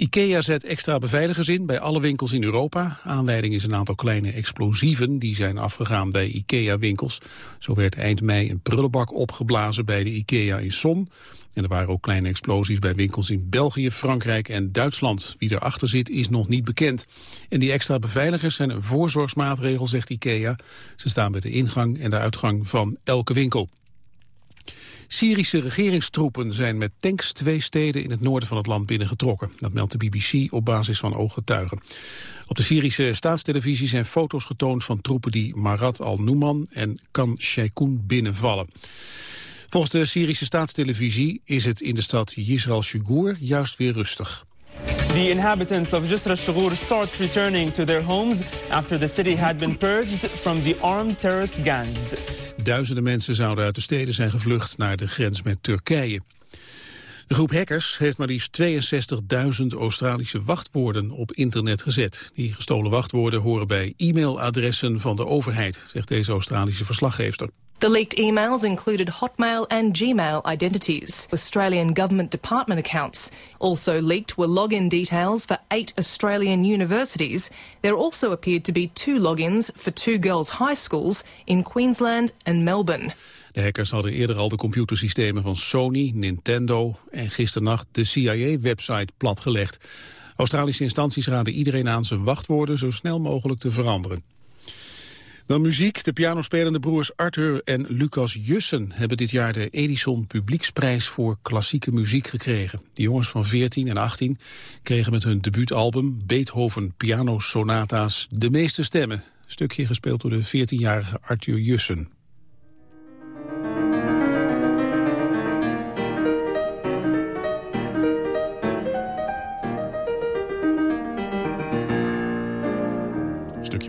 IKEA zet extra beveiligers in bij alle winkels in Europa. Aanleiding is een aantal kleine explosieven die zijn afgegaan bij IKEA-winkels. Zo werd eind mei een prullenbak opgeblazen bij de IKEA in Son. En er waren ook kleine explosies bij winkels in België, Frankrijk en Duitsland. Wie erachter zit is nog niet bekend. En die extra beveiligers zijn een voorzorgsmaatregel, zegt IKEA. Ze staan bij de ingang en de uitgang van elke winkel. Syrische regeringstroepen zijn met tanks twee steden in het noorden van het land binnengetrokken. Dat meldt de BBC op basis van ooggetuigen. Op de Syrische staatstelevisie zijn foto's getoond van troepen die Marat al-Nouman en Khan Sheikhoun binnenvallen. Volgens de Syrische staatstelevisie is het in de stad Yisrael Shugur juist weer rustig. The inhabitants of Jisr al-Shugur start returning to their homes after the city had been purged from the armed terrorist gangs. Duizenden mensen zouden uit de steden zijn gevlucht naar de grens met Turkije. Een groep hackers heeft maar liefst 62.000 Australische wachtwoorden op internet gezet. Die gestolen wachtwoorden horen bij e-mailadressen van de overheid, zegt deze Australische verslaggever. The leaked emails included Hotmail and Gmail identities, Australian government department accounts. Also leaked were login details for eight Australian universities. There also appeared to be two logins for two girls' high schools in Queensland and Melbourne. De hackers hadden eerder al de computersystemen van Sony, Nintendo en gisternacht de CIA-website platgelegd. Australische instanties raden iedereen aan zijn wachtwoorden zo snel mogelijk te veranderen. Dan muziek. De pianospelende broers Arthur en Lucas Jussen hebben dit jaar de Edison Publieksprijs voor klassieke muziek gekregen. De jongens van 14 en 18 kregen met hun debuutalbum Beethoven Pianosonata's de meeste stemmen. Stukje gespeeld door de 14-jarige Arthur Jussen.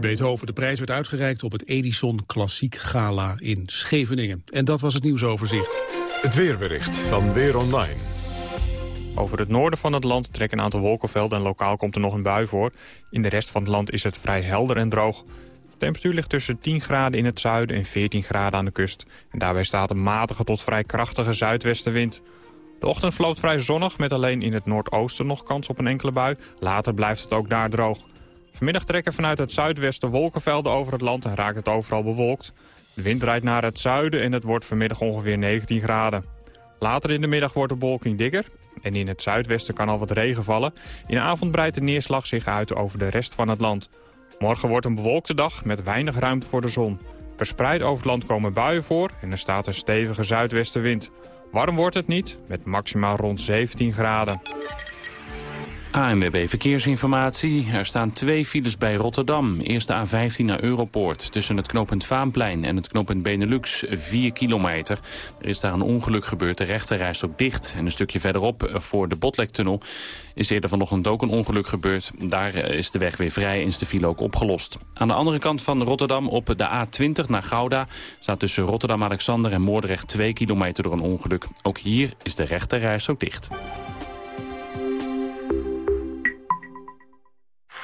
Beethoven. De prijs werd uitgereikt op het Edison Klassiek Gala in Scheveningen. En dat was het nieuwsoverzicht. Het weerbericht van Weer Online. Over het noorden van het land trekken een aantal wolkenvelden en lokaal komt er nog een bui voor. In de rest van het land is het vrij helder en droog. De temperatuur ligt tussen 10 graden in het zuiden en 14 graden aan de kust. En daarbij staat een matige tot vrij krachtige zuidwestenwind. De ochtend verloopt vrij zonnig met alleen in het noordoosten nog kans op een enkele bui. Later blijft het ook daar droog. Vanmiddag trekken vanuit het zuidwesten wolkenvelden over het land en raakt het overal bewolkt. De wind draait naar het zuiden en het wordt vanmiddag ongeveer 19 graden. Later in de middag wordt de bewolking dikker en in het zuidwesten kan al wat regen vallen. In de avond breidt de neerslag zich uit over de rest van het land. Morgen wordt een bewolkte dag met weinig ruimte voor de zon. Verspreid over het land komen buien voor en er staat een stevige zuidwestenwind. Warm wordt het niet, met maximaal rond 17 graden. ANWB Verkeersinformatie. Er staan twee files bij Rotterdam. Eerst de A15 naar Europoort. Tussen het knooppunt Vaanplein en het knooppunt Benelux 4 kilometer. Er is daar een ongeluk gebeurd. De rechterreis ook dicht. En een stukje verderop eh, voor de Botlektunnel is eerder vanochtend ook een ongeluk gebeurd. Daar eh, is de weg weer vrij en is de file ook opgelost. Aan de andere kant van Rotterdam op de A20 naar Gouda... staat tussen Rotterdam-Alexander en Moordrecht 2 kilometer door een ongeluk. Ook hier is de rechterreis ook dicht.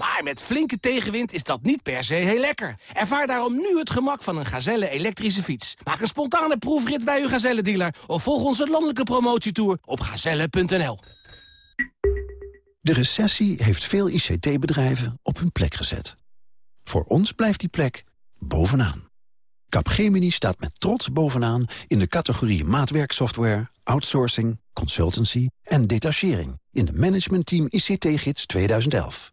Maar met flinke tegenwind is dat niet per se heel lekker. Ervaar daarom nu het gemak van een Gazelle elektrische fiets. Maak een spontane proefrit bij uw Gazelle-dealer... of volg onze landelijke promotietour op gazelle.nl. De recessie heeft veel ICT-bedrijven op hun plek gezet. Voor ons blijft die plek bovenaan. Capgemini staat met trots bovenaan in de categorie maatwerksoftware, outsourcing, consultancy en detachering in de Management Team ICT-gids 2011.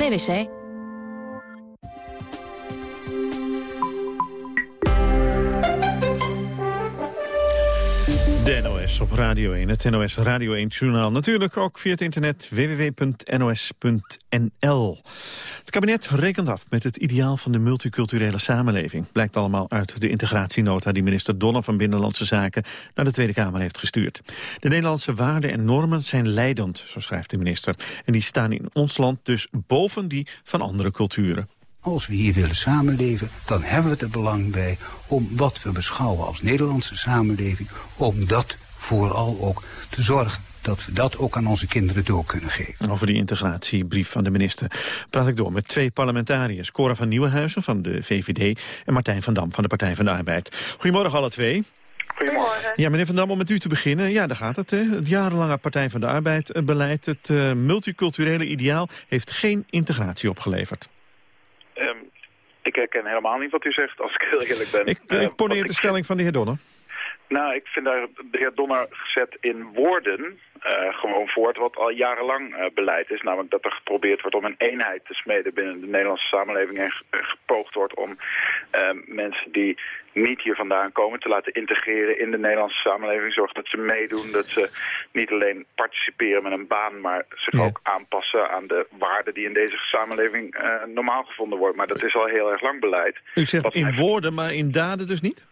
PwC. De NOS op Radio 1, het NOS Radio 1-journaal. Natuurlijk ook via het internet www.nos.nl. Het kabinet rekent af met het ideaal van de multiculturele samenleving. Blijkt allemaal uit de integratienota die minister Donner van Binnenlandse Zaken naar de Tweede Kamer heeft gestuurd. De Nederlandse waarden en normen zijn leidend, zo schrijft de minister. En die staan in ons land dus boven die van andere culturen. Als we hier willen samenleven, dan hebben we er belang bij om wat we beschouwen als Nederlandse samenleving, om dat vooral ook te zorgen dat we dat ook aan onze kinderen door kunnen geven. Over die integratiebrief van de minister praat ik door met twee parlementariërs. Cora van Nieuwenhuizen van de VVD en Martijn van Dam van de Partij van de Arbeid. Goedemorgen alle twee. Goedemorgen. Ja, meneer Van Dam, om met u te beginnen. Ja, daar gaat het. Hè. Het jarenlange Partij van de Arbeid-beleid. Het uh, multiculturele ideaal heeft geen integratie opgeleverd. Ik herken helemaal niet wat u zegt, als ik heel eerlijk ben. Ik, ik poneer wat de stelling van de heer Donner. Nou, ik vind daar de heer Donner gezet in woorden uh, gewoon voort wat al jarenlang uh, beleid is. Namelijk dat er geprobeerd wordt om een eenheid te smeden binnen de Nederlandse samenleving. En gepoogd wordt om uh, mensen die niet hier vandaan komen te laten integreren in de Nederlandse samenleving. Zorg dat ze meedoen, dat ze niet alleen participeren met een baan, maar zich ja. ook aanpassen aan de waarden die in deze samenleving normaal gevonden worden. Maar dat is al heel erg lang beleid. U zegt wat in woorden, maar in daden dus niet?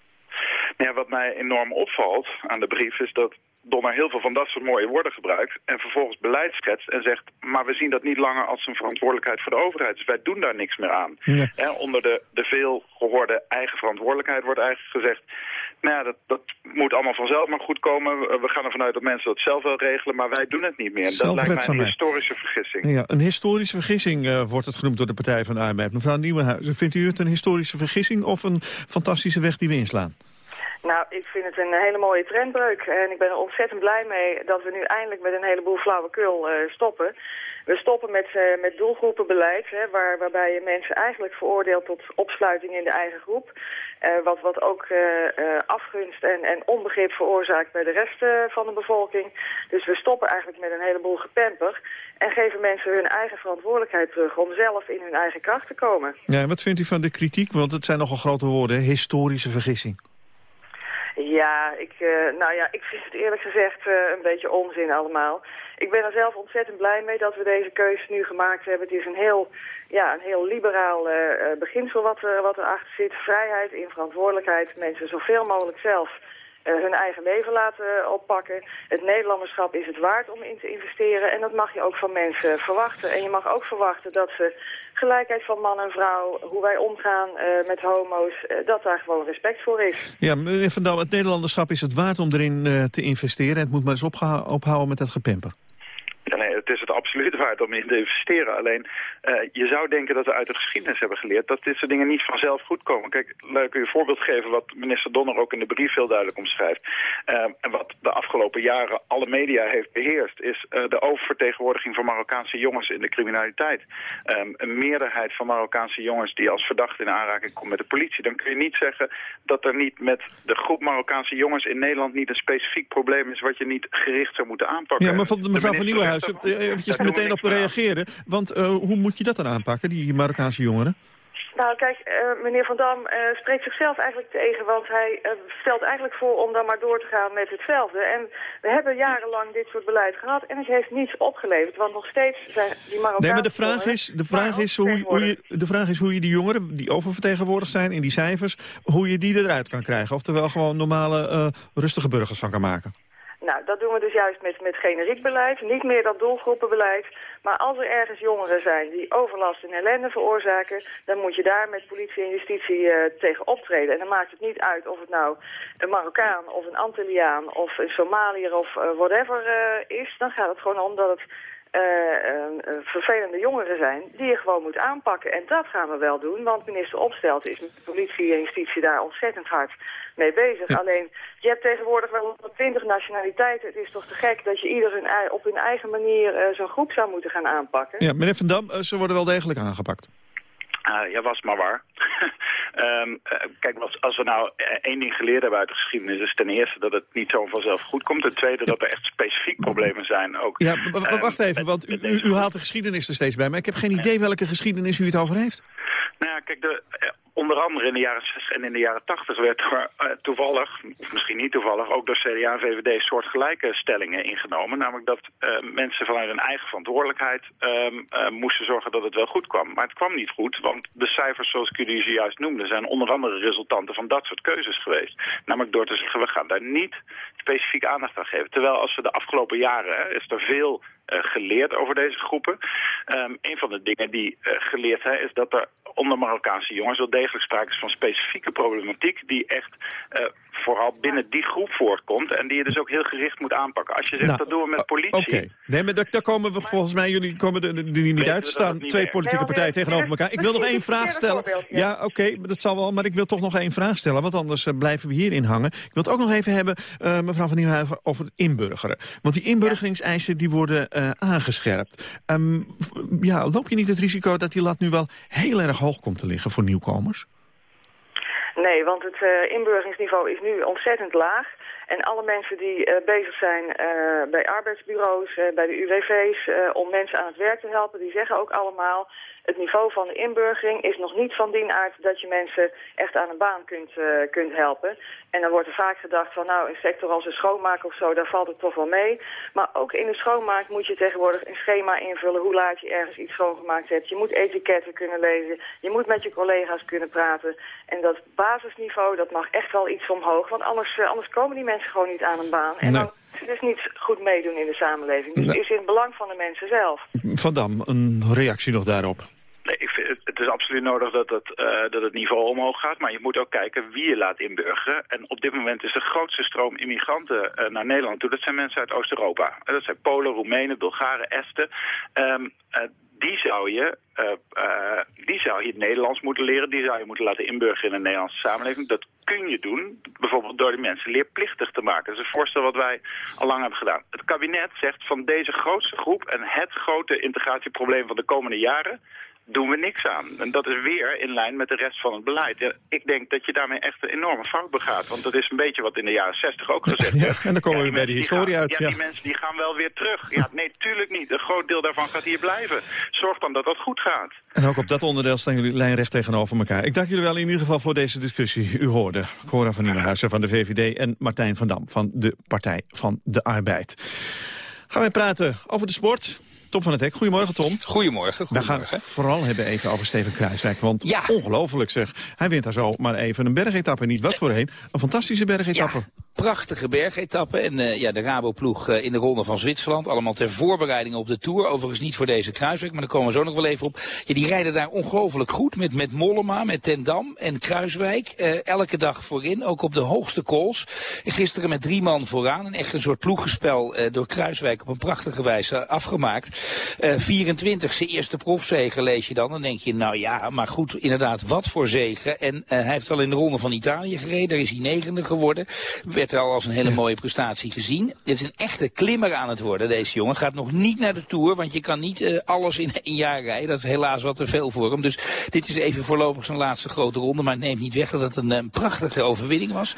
Ja, wat mij enorm opvalt aan de brief is dat Donner heel veel van dat soort mooie woorden gebruikt... en vervolgens beleid schetst en zegt... maar we zien dat niet langer als een verantwoordelijkheid voor de overheid. Dus wij doen daar niks meer aan. Ja. onder de, de veel gehoorde eigen verantwoordelijkheid wordt eigenlijk gezegd... nou ja, dat, dat moet allemaal vanzelf maar goed komen. We gaan ervan uit dat mensen dat zelf wel regelen, maar wij doen het niet meer. dat lijkt mij een historische vergissing. Ja, een historische vergissing uh, wordt het genoemd door de Partij van de Arbeid. Mevrouw Nieuwenhuizen, vindt u het een historische vergissing... of een fantastische weg die we inslaan? Nou, ik vind het een hele mooie trendbreuk. En ik ben er ontzettend blij mee dat we nu eindelijk met een heleboel flauwekul uh, stoppen. We stoppen met, uh, met doelgroepenbeleid, hè, waar, waarbij je mensen eigenlijk veroordeelt tot opsluiting in de eigen groep. Uh, wat, wat ook afgunst en, en onbegrip veroorzaakt bij de rest van de bevolking. Dus we stoppen eigenlijk met een heleboel gepemper. En geven mensen hun eigen verantwoordelijkheid terug om zelf in hun eigen kracht te komen. Ja, wat vindt u van de kritiek? Want het zijn nogal grote woorden, historische vergissing. Ja, ik, uh, nou ja, ik vind het eerlijk gezegd uh, een beetje onzin allemaal. Ik ben er zelf ontzettend blij mee dat we deze keuze nu gemaakt hebben. Het is een heel, ja, een heel liberaal uh, beginsel wat, er, wat erachter zit. Vrijheid in verantwoordelijkheid. Mensen zoveel mogelijk zelf hun eigen leven laten oppakken. Het Nederlanderschap is het waard om in te investeren. En dat mag je ook van mensen verwachten. En je mag ook verwachten dat ze gelijkheid van man en vrouw, hoe wij omgaan uh, met homo's, uh, dat daar gewoon respect voor is. Ja, meneer Van Dam, het Nederlanderschap is het waard om erin te investeren. Het moet maar eens ophouden met dat gepemper. Ja, nee, het is het absoluut waard om in te investeren. Alleen, uh, je zou denken dat we uit de geschiedenis hebben geleerd... dat dit soort dingen niet vanzelf goed komen. Kijk, ik u een voorbeeld geven wat minister Donner ook in de brief heel duidelijk omschrijft. Uh, en wat de afgelopen jaren alle media heeft beheerst... is uh, de oververtegenwoordiging van Marokkaanse jongens in de criminaliteit. Um, een meerderheid van Marokkaanse jongens die als verdachte in aanraking komt met de politie. Dan kun je niet zeggen dat er niet met de groep Marokkaanse jongens in Nederland... niet een specifiek probleem is wat je niet gericht zou moeten aanpakken. Ja, maar van, mevrouw van Nieuwenhuizen Even meteen op reageren. Want uh, hoe moet je dat dan aanpakken, die Marokkaanse jongeren? Nou, kijk, uh, meneer Van Dam uh, spreekt zichzelf eigenlijk tegen, want hij uh, stelt eigenlijk voor om dan maar door te gaan met hetzelfde. En we hebben jarenlang dit soort beleid gehad en het heeft niets opgeleverd, want nog steeds zijn die Marokkaanse Nee, maar de vraag is, de vraag is, hoe, hoe, je, de vraag is hoe je die jongeren, die oververtegenwoordigd zijn in die cijfers, hoe je die eruit kan krijgen. Oftewel gewoon normale, rustige burgers van kan maken. Nou, dat doen we dus juist met, met generiek beleid, niet meer dan doelgroepenbeleid. Maar als er ergens jongeren zijn die overlast en ellende veroorzaken... dan moet je daar met politie en justitie uh, tegen optreden. En dan maakt het niet uit of het nou een Marokkaan of een Antilliaan of een Somaliër of uh, whatever uh, is. Dan gaat het gewoon om dat het vervelende jongeren zijn die je gewoon moet aanpakken. En dat gaan we wel doen, want minister Opstelt is met politie en justitie daar ontzettend hard mee bezig. Alleen, je hebt tegenwoordig wel 120 nationaliteiten. Het is toch te gek dat je ieder hun, op hun eigen manier uh, zo'n groep zou moeten gaan aanpakken. Ja, meneer Van Dam, ze worden wel degelijk aangepakt. Uh, ja, was maar waar. um, (laughs) uh, kijk, als, als, we nou één ding geleerd hebben uit de geschiedenis... is ten eerste dat het niet zo vanzelf goed komt. Ten tweede dat er echt specifiek problemen zijn. Ook, ja, wacht even, want u, u, haalt de geschiedenis er steeds bij. Maar ik heb geen idee welke geschiedenis u het over heeft. Nou ja, kijk, de, onder andere in de jaren 60 en in de jaren 80 werd er uh, toevallig, of misschien niet toevallig, ook door CDA en VVD soortgelijke stellingen ingenomen. Namelijk dat uh, mensen vanuit hun eigen verantwoordelijkheid uh, moesten zorgen dat het wel goed kwam. Maar het kwam niet goed, want de cijfers zoals ik jullie juist noemde zijn onder andere resultanten van dat soort keuzes geweest. Namelijk door te zeggen, we gaan daar niet specifiek aandacht aan geven. Terwijl als we de afgelopen jaren, is er veel uh, geleerd over deze groepen. Um, een van de dingen die uh, geleerd zijn is dat er onder Marokkaanse jongens wel degelijk sprake is van specifieke problematiek die echt uh, vooral binnen die groep voortkomt en die je dus ook heel gericht moet aanpakken. Als je zegt, nou, dat doen we met politie... Oké, okay. nee, maar daar, daar, komen we volgens mij, jullie komen er, niet uit. Er staan twee meer. politieke nee, partijen tegenover elkaar. Ik wil nog één vraag stellen. Ja, oké, okay, dat zal wel, maar ik wil toch nog één vraag stellen, want anders uh, blijven we hierin hangen. Ik wil het ook nog even hebben, uh, mevrouw van Nieuwhuizen, over het inburgeren. Want die inburgeringseisen die worden uh, aangescherpt. Um, ja, loop je niet het risico dat die lat nu wel heel erg hoog komt te liggen voor nieuwkomers? Nee, want het uh, inburgeringsniveau is nu ontzettend laag. En alle mensen die bezig zijn bij arbeidsbureaus, bij de UWV's, om mensen aan het werk te helpen, die zeggen ook allemaal het niveau van de inburgering is nog niet van die aard dat je mensen echt aan een baan kunt, uh, kunt helpen. En dan wordt er vaak gedacht van nou, een sector als een schoonmaak of zo, daar valt het toch wel mee. Maar ook in de schoonmaak moet je tegenwoordig een schema invullen hoe laat je ergens iets schoongemaakt hebt. Je moet etiketten kunnen lezen, je moet met je collega's kunnen praten. En dat basisniveau, dat mag echt wel iets omhoog, want anders, uh, anders komen die mensen gewoon niet aan een baan. En dan het is niet goed meedoen in de samenleving. Dus het is in het belang van de mensen zelf. Van Dam, een reactie nog daarop. Ik het is absoluut nodig dat het, uh, dat het niveau omhoog gaat. Maar je moet ook kijken wie je laat inburgeren. En op dit moment is de grootste stroom immigranten uh, naar Nederland toe. Dat zijn mensen uit Oost-Europa. Dat zijn Polen, Roemenen, Bulgaren, Esten. Um, uh, die zou je die zou je het Nederlands moeten leren. Die zou je moeten laten inburgeren in de Nederlandse samenleving. Dat kun je doen, bijvoorbeeld door die mensen leerplichtig te maken. Dat is een voorstel wat wij al lang hebben gedaan. Het kabinet zegt van deze grootste groep en het grote integratieprobleem van de komende jaren doen we niks aan. En dat is weer in lijn met de rest van het beleid. Ja, ik denk dat je daarmee echt een enorme fout begaat. Want dat is een beetje wat in de jaren 60 ook gezegd werd. Ja, en dan komen we bij de historie uit. Ja, die mensen die gaan wel weer terug. Ja, nee, tuurlijk niet. Een groot deel daarvan gaat hier blijven. Zorg dan dat dat goed gaat. En ook op dat onderdeel staan jullie lijnrecht tegenover elkaar. Ik dank jullie wel in ieder geval voor deze discussie. U hoorde Cora van Nieuwenhuizen van de VVD en Martijn van Dam van de Partij van de Arbeid. Gaan wij praten over de sport. Tom van het Hek, goedemorgen Tom. Goedemorgen. We gaan het vooral hebben even over Steven Kruiswijk. Want ja. ongelooflijk zeg, hij wint daar zo maar even een bergetappe. Niet wat voorheen, een fantastische bergetappe. Ja prachtige bergetappe. En uh, ja, de Rabo-ploeg uh, in de ronde van Zwitserland. Allemaal ter voorbereiding op de Tour. Overigens niet voor deze Kruiswijk, maar daar komen we zo nog wel even op. Ja, die rijden daar ongelooflijk goed met, met Mollema, met Tendam en Kruiswijk. Uh, elke dag voorin, ook op de hoogste calls. Gisteren met drie man vooraan. Een echt een soort ploegenspel door Kruiswijk op een prachtige wijze afgemaakt. 24e eerste profzegen lees je dan. Dan denk je, nou ja, maar goed, inderdaad, wat voor zegen. En hij heeft al in de ronde van Italië gereden. Daar is hij negende geworden. Werd al als een hele mooie prestatie gezien. Het is een echte klimmer aan het worden, deze jongen. Gaat nog niet naar de Tour, want je kan niet uh, alles in één jaar rijden. Dat is helaas wat te veel voor hem. Dus dit is even voorlopig zijn laatste grote ronde. Maar het neemt niet weg dat het een, een prachtige overwinning was.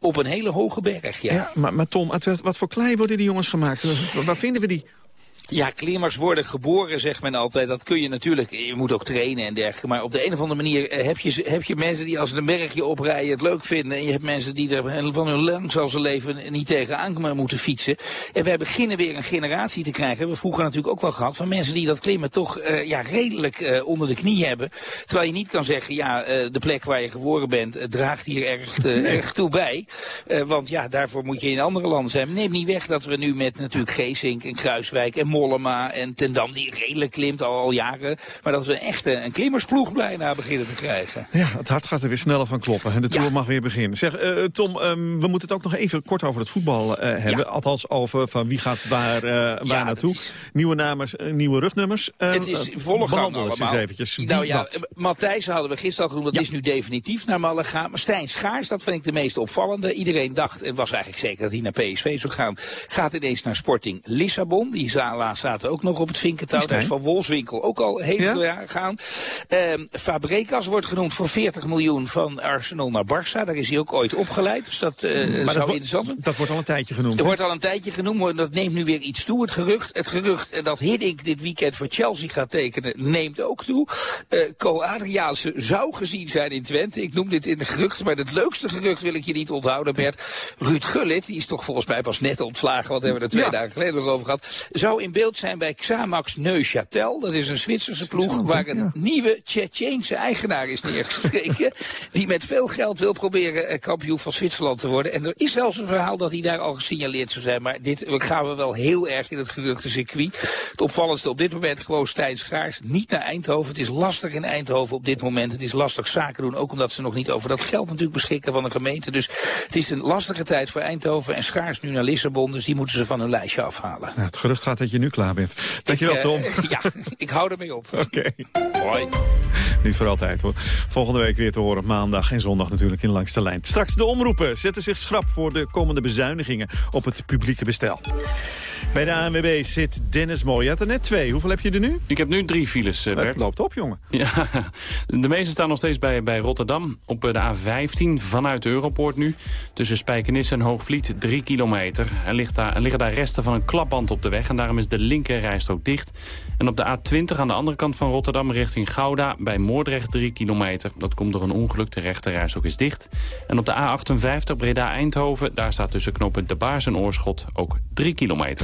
Op een hele hoge berg, ja. ja maar, maar Tom, wat voor klei worden die jongens gemaakt? Waar vinden we die? Ja, klimmers worden geboren, zegt men altijd. Dat kun je natuurlijk, je moet ook trainen en dergelijke. Maar op de een of andere manier eh, heb je, heb je mensen die als een bergje oprijden het leuk vinden. En je hebt mensen die er van hun langs al zijn leven niet tegenaan moeten fietsen. En wij beginnen weer een generatie te krijgen. We hebben vroeger natuurlijk ook wel gehad van mensen die dat klimmen toch uh, ja, redelijk uh, onder de knie hebben. Terwijl je niet kan zeggen, ja, uh, de plek waar je geboren bent draagt hier erg, nee. erg toe bij. want ja, daarvoor moet je in andere landen zijn. Neem niet weg dat we nu met natuurlijk Geesink en Kruiswijk en Mollema en Tendam die redelijk klimt al, al jaren. Maar dat we een echte een klimmersploeg bijna beginnen te krijgen. Ja, het hart gaat er weer sneller van kloppen. En de Tour mag weer beginnen. Zeg, uh, Tom, um, we moeten het ook nog even kort over het voetbal uh, hebben. Ja. Althans over van wie gaat waar, uh, waar ja, naartoe. Is... Nieuwe, namers, nieuwe rugnummers. het is volle gang allemaal. Eventjes. Nou ja, Matthijs hadden we gisteren al genoemd. Dat is nu definitief naar Malaga. Maar Stijn Schaars, dat vind ik de meest opvallende. Iedereen dacht, en was eigenlijk zeker dat hij naar PSV zou gaan. Gaat ineens naar Sporting Lissabon. Die Zaten ook nog op het vinkentouw. Daar is van Wolfswinkel ook al heel ja? gegaan. Um, Fabregas wordt genoemd voor 40 miljoen van Arsenal naar Barça. Daar is hij ook ooit opgeleid. Dus dat uh, maar zou dat interessant zijn. Dat wordt al een tijdje genoemd. Er wordt al een tijdje genoemd, dat neemt nu weer iets toe. Het gerucht, het gerucht dat Hiddink dit weekend voor Chelsea gaat tekenen, neemt ook toe. Uh, Co Adriaanse zou gezien zijn in Twente. Ik noem dit in de geruchten, maar het leukste gerucht wil ik je niet onthouden, Bert. Ruud Gullit, die is toch volgens mij pas net ontslagen, wat hebben we er twee ja. dagen geleden nog over gehad, zou in beeld zijn bij Xamax Neuchâtel. Dat is een Zwitserse ploeg waar een ja. nieuwe Tsjetsjeense eigenaar is neergestreken. (laughs) die met veel geld wil proberen eh, kampioen van Zwitserland te worden. En er is zelfs een verhaal dat hij daar al gesignaleerd zou zijn. Maar dit gaan we wel heel erg in het geruchtencircuit. Het opvallendste op dit moment gewoon Stijn Schaars. Niet naar Eindhoven. Het is lastig in Eindhoven op dit moment. Het is lastig zaken doen. Ook omdat ze nog niet over dat geld natuurlijk beschikken van de gemeente. Dus het is een lastige tijd voor Eindhoven. En Schaars nu naar Lissabon. Dus die moeten ze van hun lijstje afhalen. Het gerucht gaat dat je nu klaar bent. Dankjewel, Tom. Uh, ja, ik hou ermee op. (laughs) Oké. Okay. Hoi. Niet voor altijd hoor. Volgende week weer te horen. Maandag en zondag natuurlijk in Langste Lijn. Straks de omroepen zetten zich schrap voor de komende bezuinigingen op het publieke bestel. Bij de ANWB zit Dennis Mooi. Je had er net twee. Hoeveel heb je er nu? Ik heb nu drie files, uh, Bert. Het loopt op, jongen. Ja, (laughs) de meeste staan nog steeds bij, bij Rotterdam. Op eh, de A15 vanuit de Europoort nu. Tussen Spijkenisse en Hoogvliet, drie kilometer. Er, ligt daar, er liggen daar resten van een klapband op de weg. En daarom is de linkerrijstrook dicht. En op de A20 aan de andere kant van Rotterdam richting Gouda... bij Moordrecht 3 kilometer. Dat komt door een ongeluk. De rechterrijstrook is dicht. En op de A58 Breda-Eindhoven... daar staat tussen knooppunt De Baars en Oorschot ook 3 kilometer.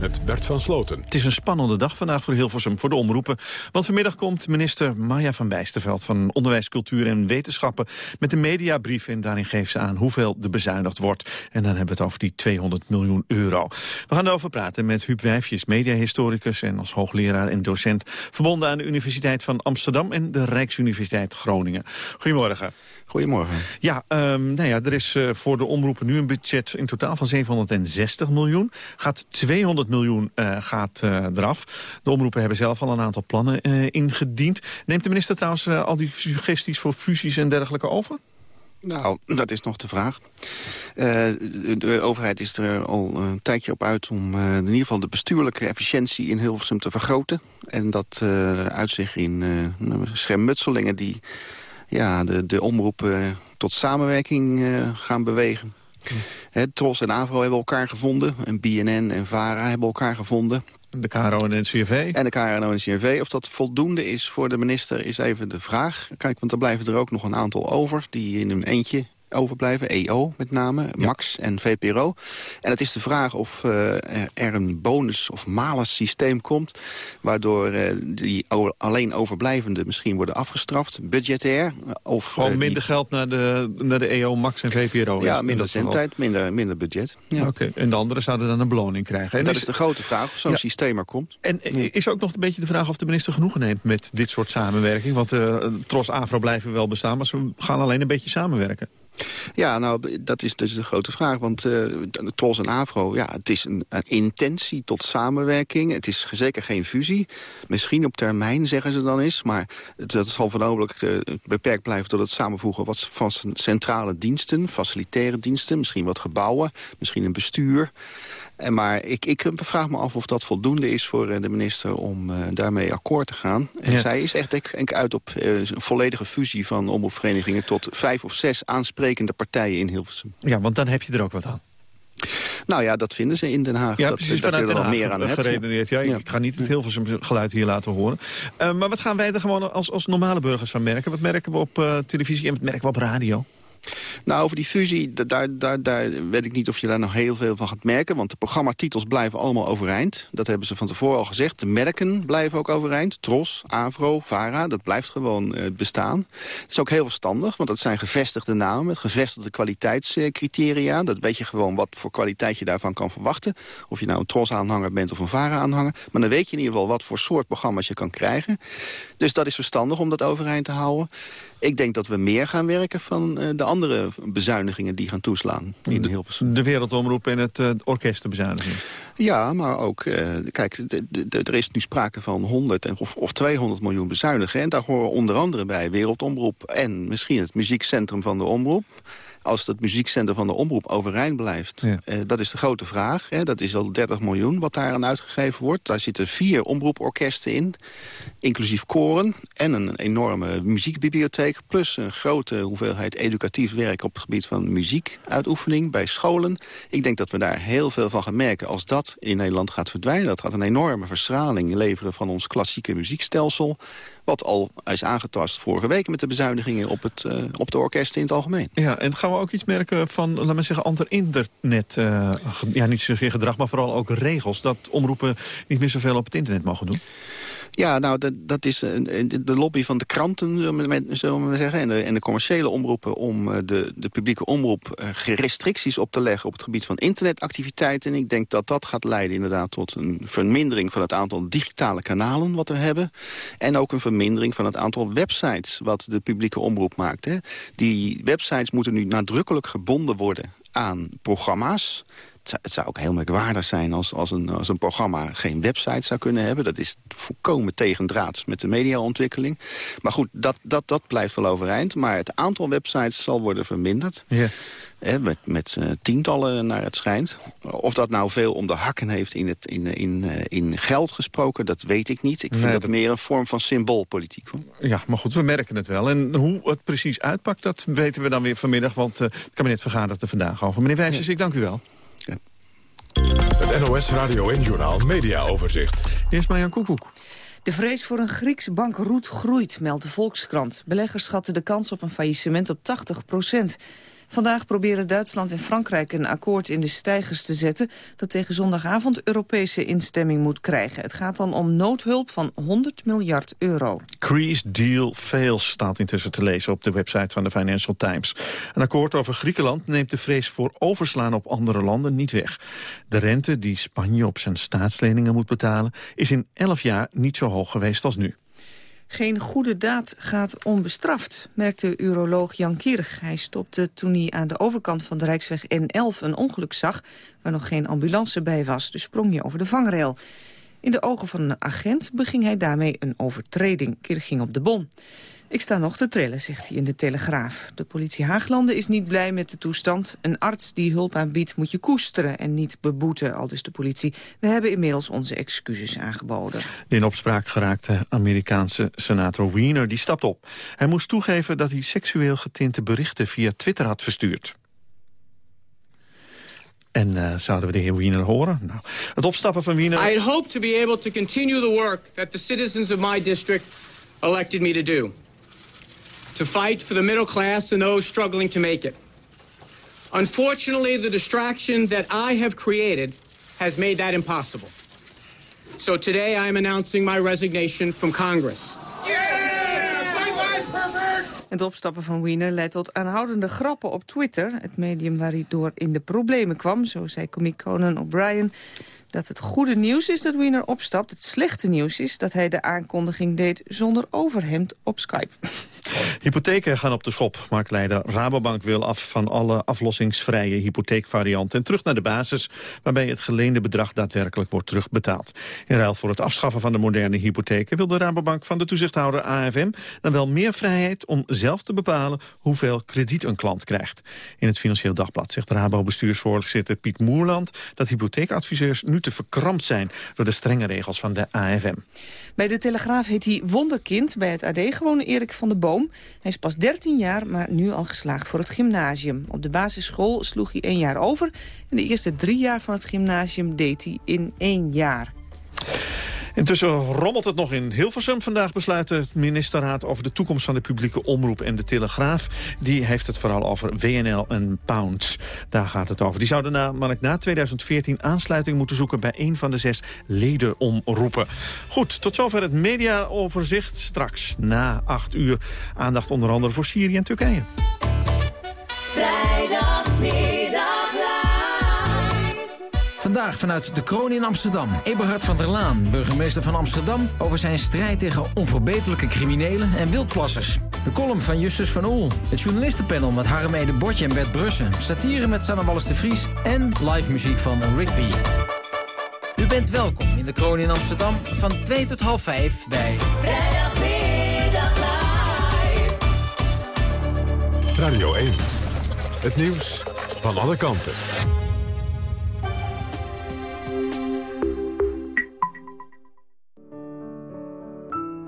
met Bert van Sloten. Het is een spannende dag vandaag voor Hilversum, voor de omroepen. Want vanmiddag komt minister Maya van Bijsterveld van Onderwijs, Cultuur en Wetenschappen... met een mediabrief en daarin geeft ze aan hoeveel er bezuinigd wordt. En dan hebben we het over die 200 miljoen euro. We gaan erover praten met Huub Wijfjes, mediahistoricus... en als hoogleraar en docent verbonden aan de Universiteit van Amsterdam... en de Rijksuniversiteit Groningen. Goedemorgen. Goedemorgen. Ja, um, nou ja er is uh, voor de omroepen nu een budget in totaal van 760 miljoen. Gaat 200 miljoen uh, gaat, uh, eraf. De omroepen hebben zelf al een aantal plannen ingediend. Neemt de minister trouwens al die suggesties voor fusies en dergelijke over? Nou, dat is nog de vraag. De overheid is er al een tijdje op uit om in ieder geval de bestuurlijke efficiëntie in Hilversum te vergroten. En dat uh, uitzicht in schermutselingen die ja, de, de omroepen tot samenwerking gaan bewegen. Hm. Tros en Avro hebben elkaar gevonden. En BNN en VARA hebben elkaar gevonden. De KRO en de NCRV? En de KRO en de NCRV. Of dat voldoende is voor de minister is even de vraag. Kijk, want er blijven er ook nog een aantal over... die in hun eentje overblijven. EO met name, Max en VPRO. En het is de vraag of uh, er een bonus- of malus systeem komt... waardoor uh, die alleen overblijvende misschien worden afgestraft, budgetair. Of, Gewoon uh, minder die... geld naar de, naar de EO, Max en VPRO? Ja, minder zendtijd, minder, minder budget. Ja. Oké, en de anderen zouden dan een beloning krijgen. En dat is, is de grote vraag, of zo'n ja. systeem er komt. En is ook nog een beetje de vraag of de minister genoegen neemt met dit soort samenwerking? Want Tros Afro blijven wel bestaan, maar ze gaan alleen een beetje samenwerken. Ja, nou, dat is dus de grote vraag. Want uh, Tros en Afro, ja, het is een, intentie tot samenwerking. Het is zeker geen fusie. Misschien op termijn, zeggen ze dan eens. Maar het, dat zal voornamelijk uh, beperkt blijven tot het samenvoegen wat van centrale diensten, facilitaire diensten, misschien wat gebouwen, misschien een bestuur. En maar ik, ik vraag me af of dat voldoende is voor eh, de minister om uh, daarmee akkoord te gaan. En ja. zij is echt denk, uit op uh, een volledige fusie van omroepverenigingen... tot vijf of zes aansprekende partijen in Hilversum. Ja, want dan heb je er ook wat aan. Nou ja, dat vinden ze in Den Haag. Ja, dat, precies, dat vanuit Den nog meer aan geredeneerd. Ja, ja. Ik ga niet het Hilversum geluid hier laten horen. Uh, maar wat gaan wij er gewoon als, als normale burgers van merken? Wat merken we op televisie en wat merken we op radio? Nou, over die fusie, daar, daar, daar weet ik niet of je daar nog heel veel van gaat merken. Want de programmatitels blijven allemaal overeind. Dat hebben ze van tevoren al gezegd. De merken blijven ook overeind. Tros, Avro, Vara, dat blijft gewoon uh, bestaan. Dat is ook heel verstandig, want dat zijn gevestigde namen... met gevestigde kwaliteitscriteria. Dat weet je gewoon wat voor kwaliteit je daarvan kan verwachten. Of je nou een Tros-aanhanger bent of een Vara-aanhanger. Maar dan weet je in ieder geval wat voor soort programma's je kan krijgen. Dus dat is verstandig om dat overeind te houden. Ik denk dat we meer gaan werken van uh, de andere bezuinigingen die gaan toeslaan in de, Hilversum. De wereldomroep en het uh, orkestenbezuiniging. Ja, maar ook, uh, kijk, er is nu sprake van 100 of, of 200 miljoen bezuinigen. En daar horen onder andere bij Wereldomroep en misschien het muziekcentrum van de omroep als het muziekcentrum van de omroep overeind blijft. Ja. Uh, dat is de grote vraag. Hè. Dat is al 30 miljoen wat daar aan uitgegeven wordt. Daar zitten vier omroeporkesten in, inclusief koren... en een enorme muziekbibliotheek... plus een grote hoeveelheid educatief werk op het gebied van muziekuitoefening... bij scholen. Ik denk dat we daar heel veel van gaan merken als dat in Nederland gaat verdwijnen. Dat gaat een enorme verstraling leveren van ons klassieke muziekstelsel... Wat al is aangetast vorige week met de bezuinigingen op, het, uh, op de orkesten in het algemeen. Ja, en gaan we ook iets merken van, laten we zeggen, ander internet, uh, ja, niet zozeer gedrag, maar vooral ook regels, dat omroepen niet meer zoveel op het internet mogen doen? Ja, nou, dat, dat is de lobby van de kranten, zullen we zeggen... en de, en de commerciële omroepen om de, de publieke omroep restricties op te leggen... op het gebied van internetactiviteiten. En ik denk dat dat gaat leiden inderdaad tot een vermindering van het aantal digitale kanalen wat we hebben. En ook een vermindering van het aantal websites wat de publieke omroep maakt. Hè. Die websites moeten nu nadrukkelijk gebonden worden aan programma's het zou ook heel merkwaardig zijn als, als, een, als een programma geen website zou kunnen hebben. Dat is volkomen tegendraads met de mediaontwikkeling. Maar goed, dat, dat, dat blijft wel overeind. Maar het aantal websites zal worden verminderd. Ja. met met uh, tientallen naar het schijnt. Of dat nou veel om de hakken heeft in, het, in, in, uh, in geld gesproken, dat weet ik niet. Ik vind Nee, dat, dat- meer een vorm van symboolpolitiek. Hoor. Ja, maar goed, we merken het wel. En hoe het precies uitpakt, dat weten we dan weer vanmiddag. Want eh, het kabinet vergadert er vandaag over. Meneer Wijsjes, ik dank u wel. Het NOS Radio en Journaal Media Overzicht. Eerst Marjan Koekoek. De vrees voor een Grieks bankroet groeit, meldt de Volkskrant. Beleggers schatten de kans op een faillissement op 80 procent. Vandaag proberen Duitsland en Frankrijk een akkoord in de stijgers te zetten... dat tegen zondagavond Europese instemming moet krijgen. Het gaat dan om noodhulp van 100 miljard euro. Greece deal fails staat intussen te lezen op de website van de Financial Times. Een akkoord over Griekenland neemt de vrees voor overslaan op andere landen niet weg. De rente die Spanje op zijn staatsleningen moet betalen... is in 11 jaar niet zo hoog geweest als nu. Geen goede daad gaat onbestraft, merkte uroloog Jan Kierg. Hij stopte toen hij aan de overkant van de Rijksweg N11 een ongeluk zag... waar nog geen ambulance bij was, dus sprong hij over de vangrail. In de ogen van een agent beging hij daarmee een overtreding. Kierg ging op de bon. Ik sta nog te trillen, zegt hij in de Telegraaf. De politie Haaglanden is niet blij met de toestand. Een arts die hulp aanbiedt moet je koesteren en niet beboeten, al dus de politie. We hebben inmiddels onze excuses aangeboden. De in opspraak geraakte Amerikaanse senator Wiener die stapt op. Hij moest toegeven dat hij seksueel getinte berichten via Twitter had verstuurd. En eh, zouden we de heer Wiener horen? Nou, het opstappen van Wiener... I had hoped to be able to continue the work that the citizens of my district elected me to do. To fight for the middle class and those struggling to make it. Unfortunately, the distraction that I have created has made that impossible. So today I am announcing my resignation from Congress. Het opstappen van Wiener leidt tot aanhoudende grappen op Twitter. Het medium waar hij door in de problemen kwam. Zo zei komiek Conan O'Brien dat het goede nieuws is dat Wiener opstapt. Het slechte nieuws is dat hij de aankondiging deed zonder overhemd op Skype. Hypotheken gaan op de schop. Marktleider Rabobank wil af van alle aflossingsvrije hypotheekvarianten... en terug naar de basis, waarbij het geleende bedrag daadwerkelijk wordt terugbetaald. In ruil voor het afschaffen van de moderne hypotheken... wil de Rabobank van de toezichthouder AFM dan wel meer vrijheid... om zelf te bepalen hoeveel krediet een klant krijgt. In het Financieel Dagblad zegt Rabo-bestuursvoorzitter Piet Moerland... dat hypotheekadviseurs nu te verkrampt zijn... door de strenge regels van de AFM. Bij de Telegraaf heet hij Wonderkind, bij het AD gewoon Erik van der Boom. Hij is pas 13 jaar, maar nu al geslaagd voor het gymnasium. Op de basisschool sloeg hij één jaar over... en de eerste drie jaar van het gymnasium deed hij in één jaar. Intussen rommelt het nog in Hilversum. Vandaag besluit de ministerraad over de toekomst van de publieke omroep en de Telegraaf. Die heeft het vooral over WNL en Pound. Daar gaat het over. Die zouden namelijk na 2014 aansluiting moeten zoeken bij een van de zes ledenomroepen. Goed, tot zover het mediaoverzicht. Straks na acht uur aandacht onder andere voor Syrië en Turkije. Vrijdagmiddag. Vandaag vanuit de kroon in Amsterdam. Eberhard van der Laan, burgemeester van Amsterdam... over zijn strijd tegen onverbeterlijke criminelen en wildplassers. De column van Justus van Oel. Het journalistenpanel met Harm Ede Botje en Bert Brussen. Satire met Sanne Wallis de Vries. En live muziek van Rigby. U bent welkom in de kroon in Amsterdam van 2 tot half 5 bij... Vrijdagmiddag live. Radio 1. Het nieuws van alle kanten.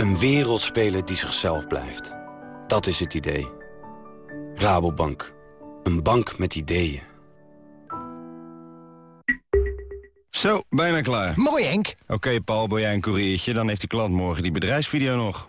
Een wereldspeler die zichzelf blijft. Dat is het idee. Rabobank. Een bank met ideeën. Zo, bijna klaar. Mooi, Henk. Oké, Paul, ben jij een koeriertje? Dan heeft de klant morgen die bedrijfsvideo nog.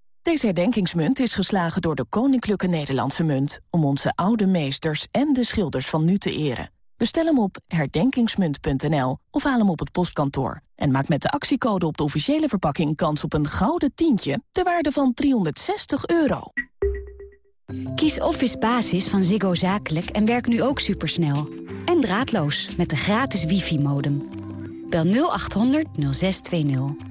Deze herdenkingsmunt is geslagen door de Koninklijke Nederlandse Munt... om onze oude meesters en de schilders van nu te eren. Bestel hem op herdenkingsmunt.nl of haal hem op het postkantoor. En maak met de actiecode op de officiële verpakking kans op een gouden tientje... ter waarde van 360 euro. Kies Office Basis van Ziggo Zakelijk en werk nu ook supersnel. En draadloos met de gratis wifi-modem. Bel 0800 0620.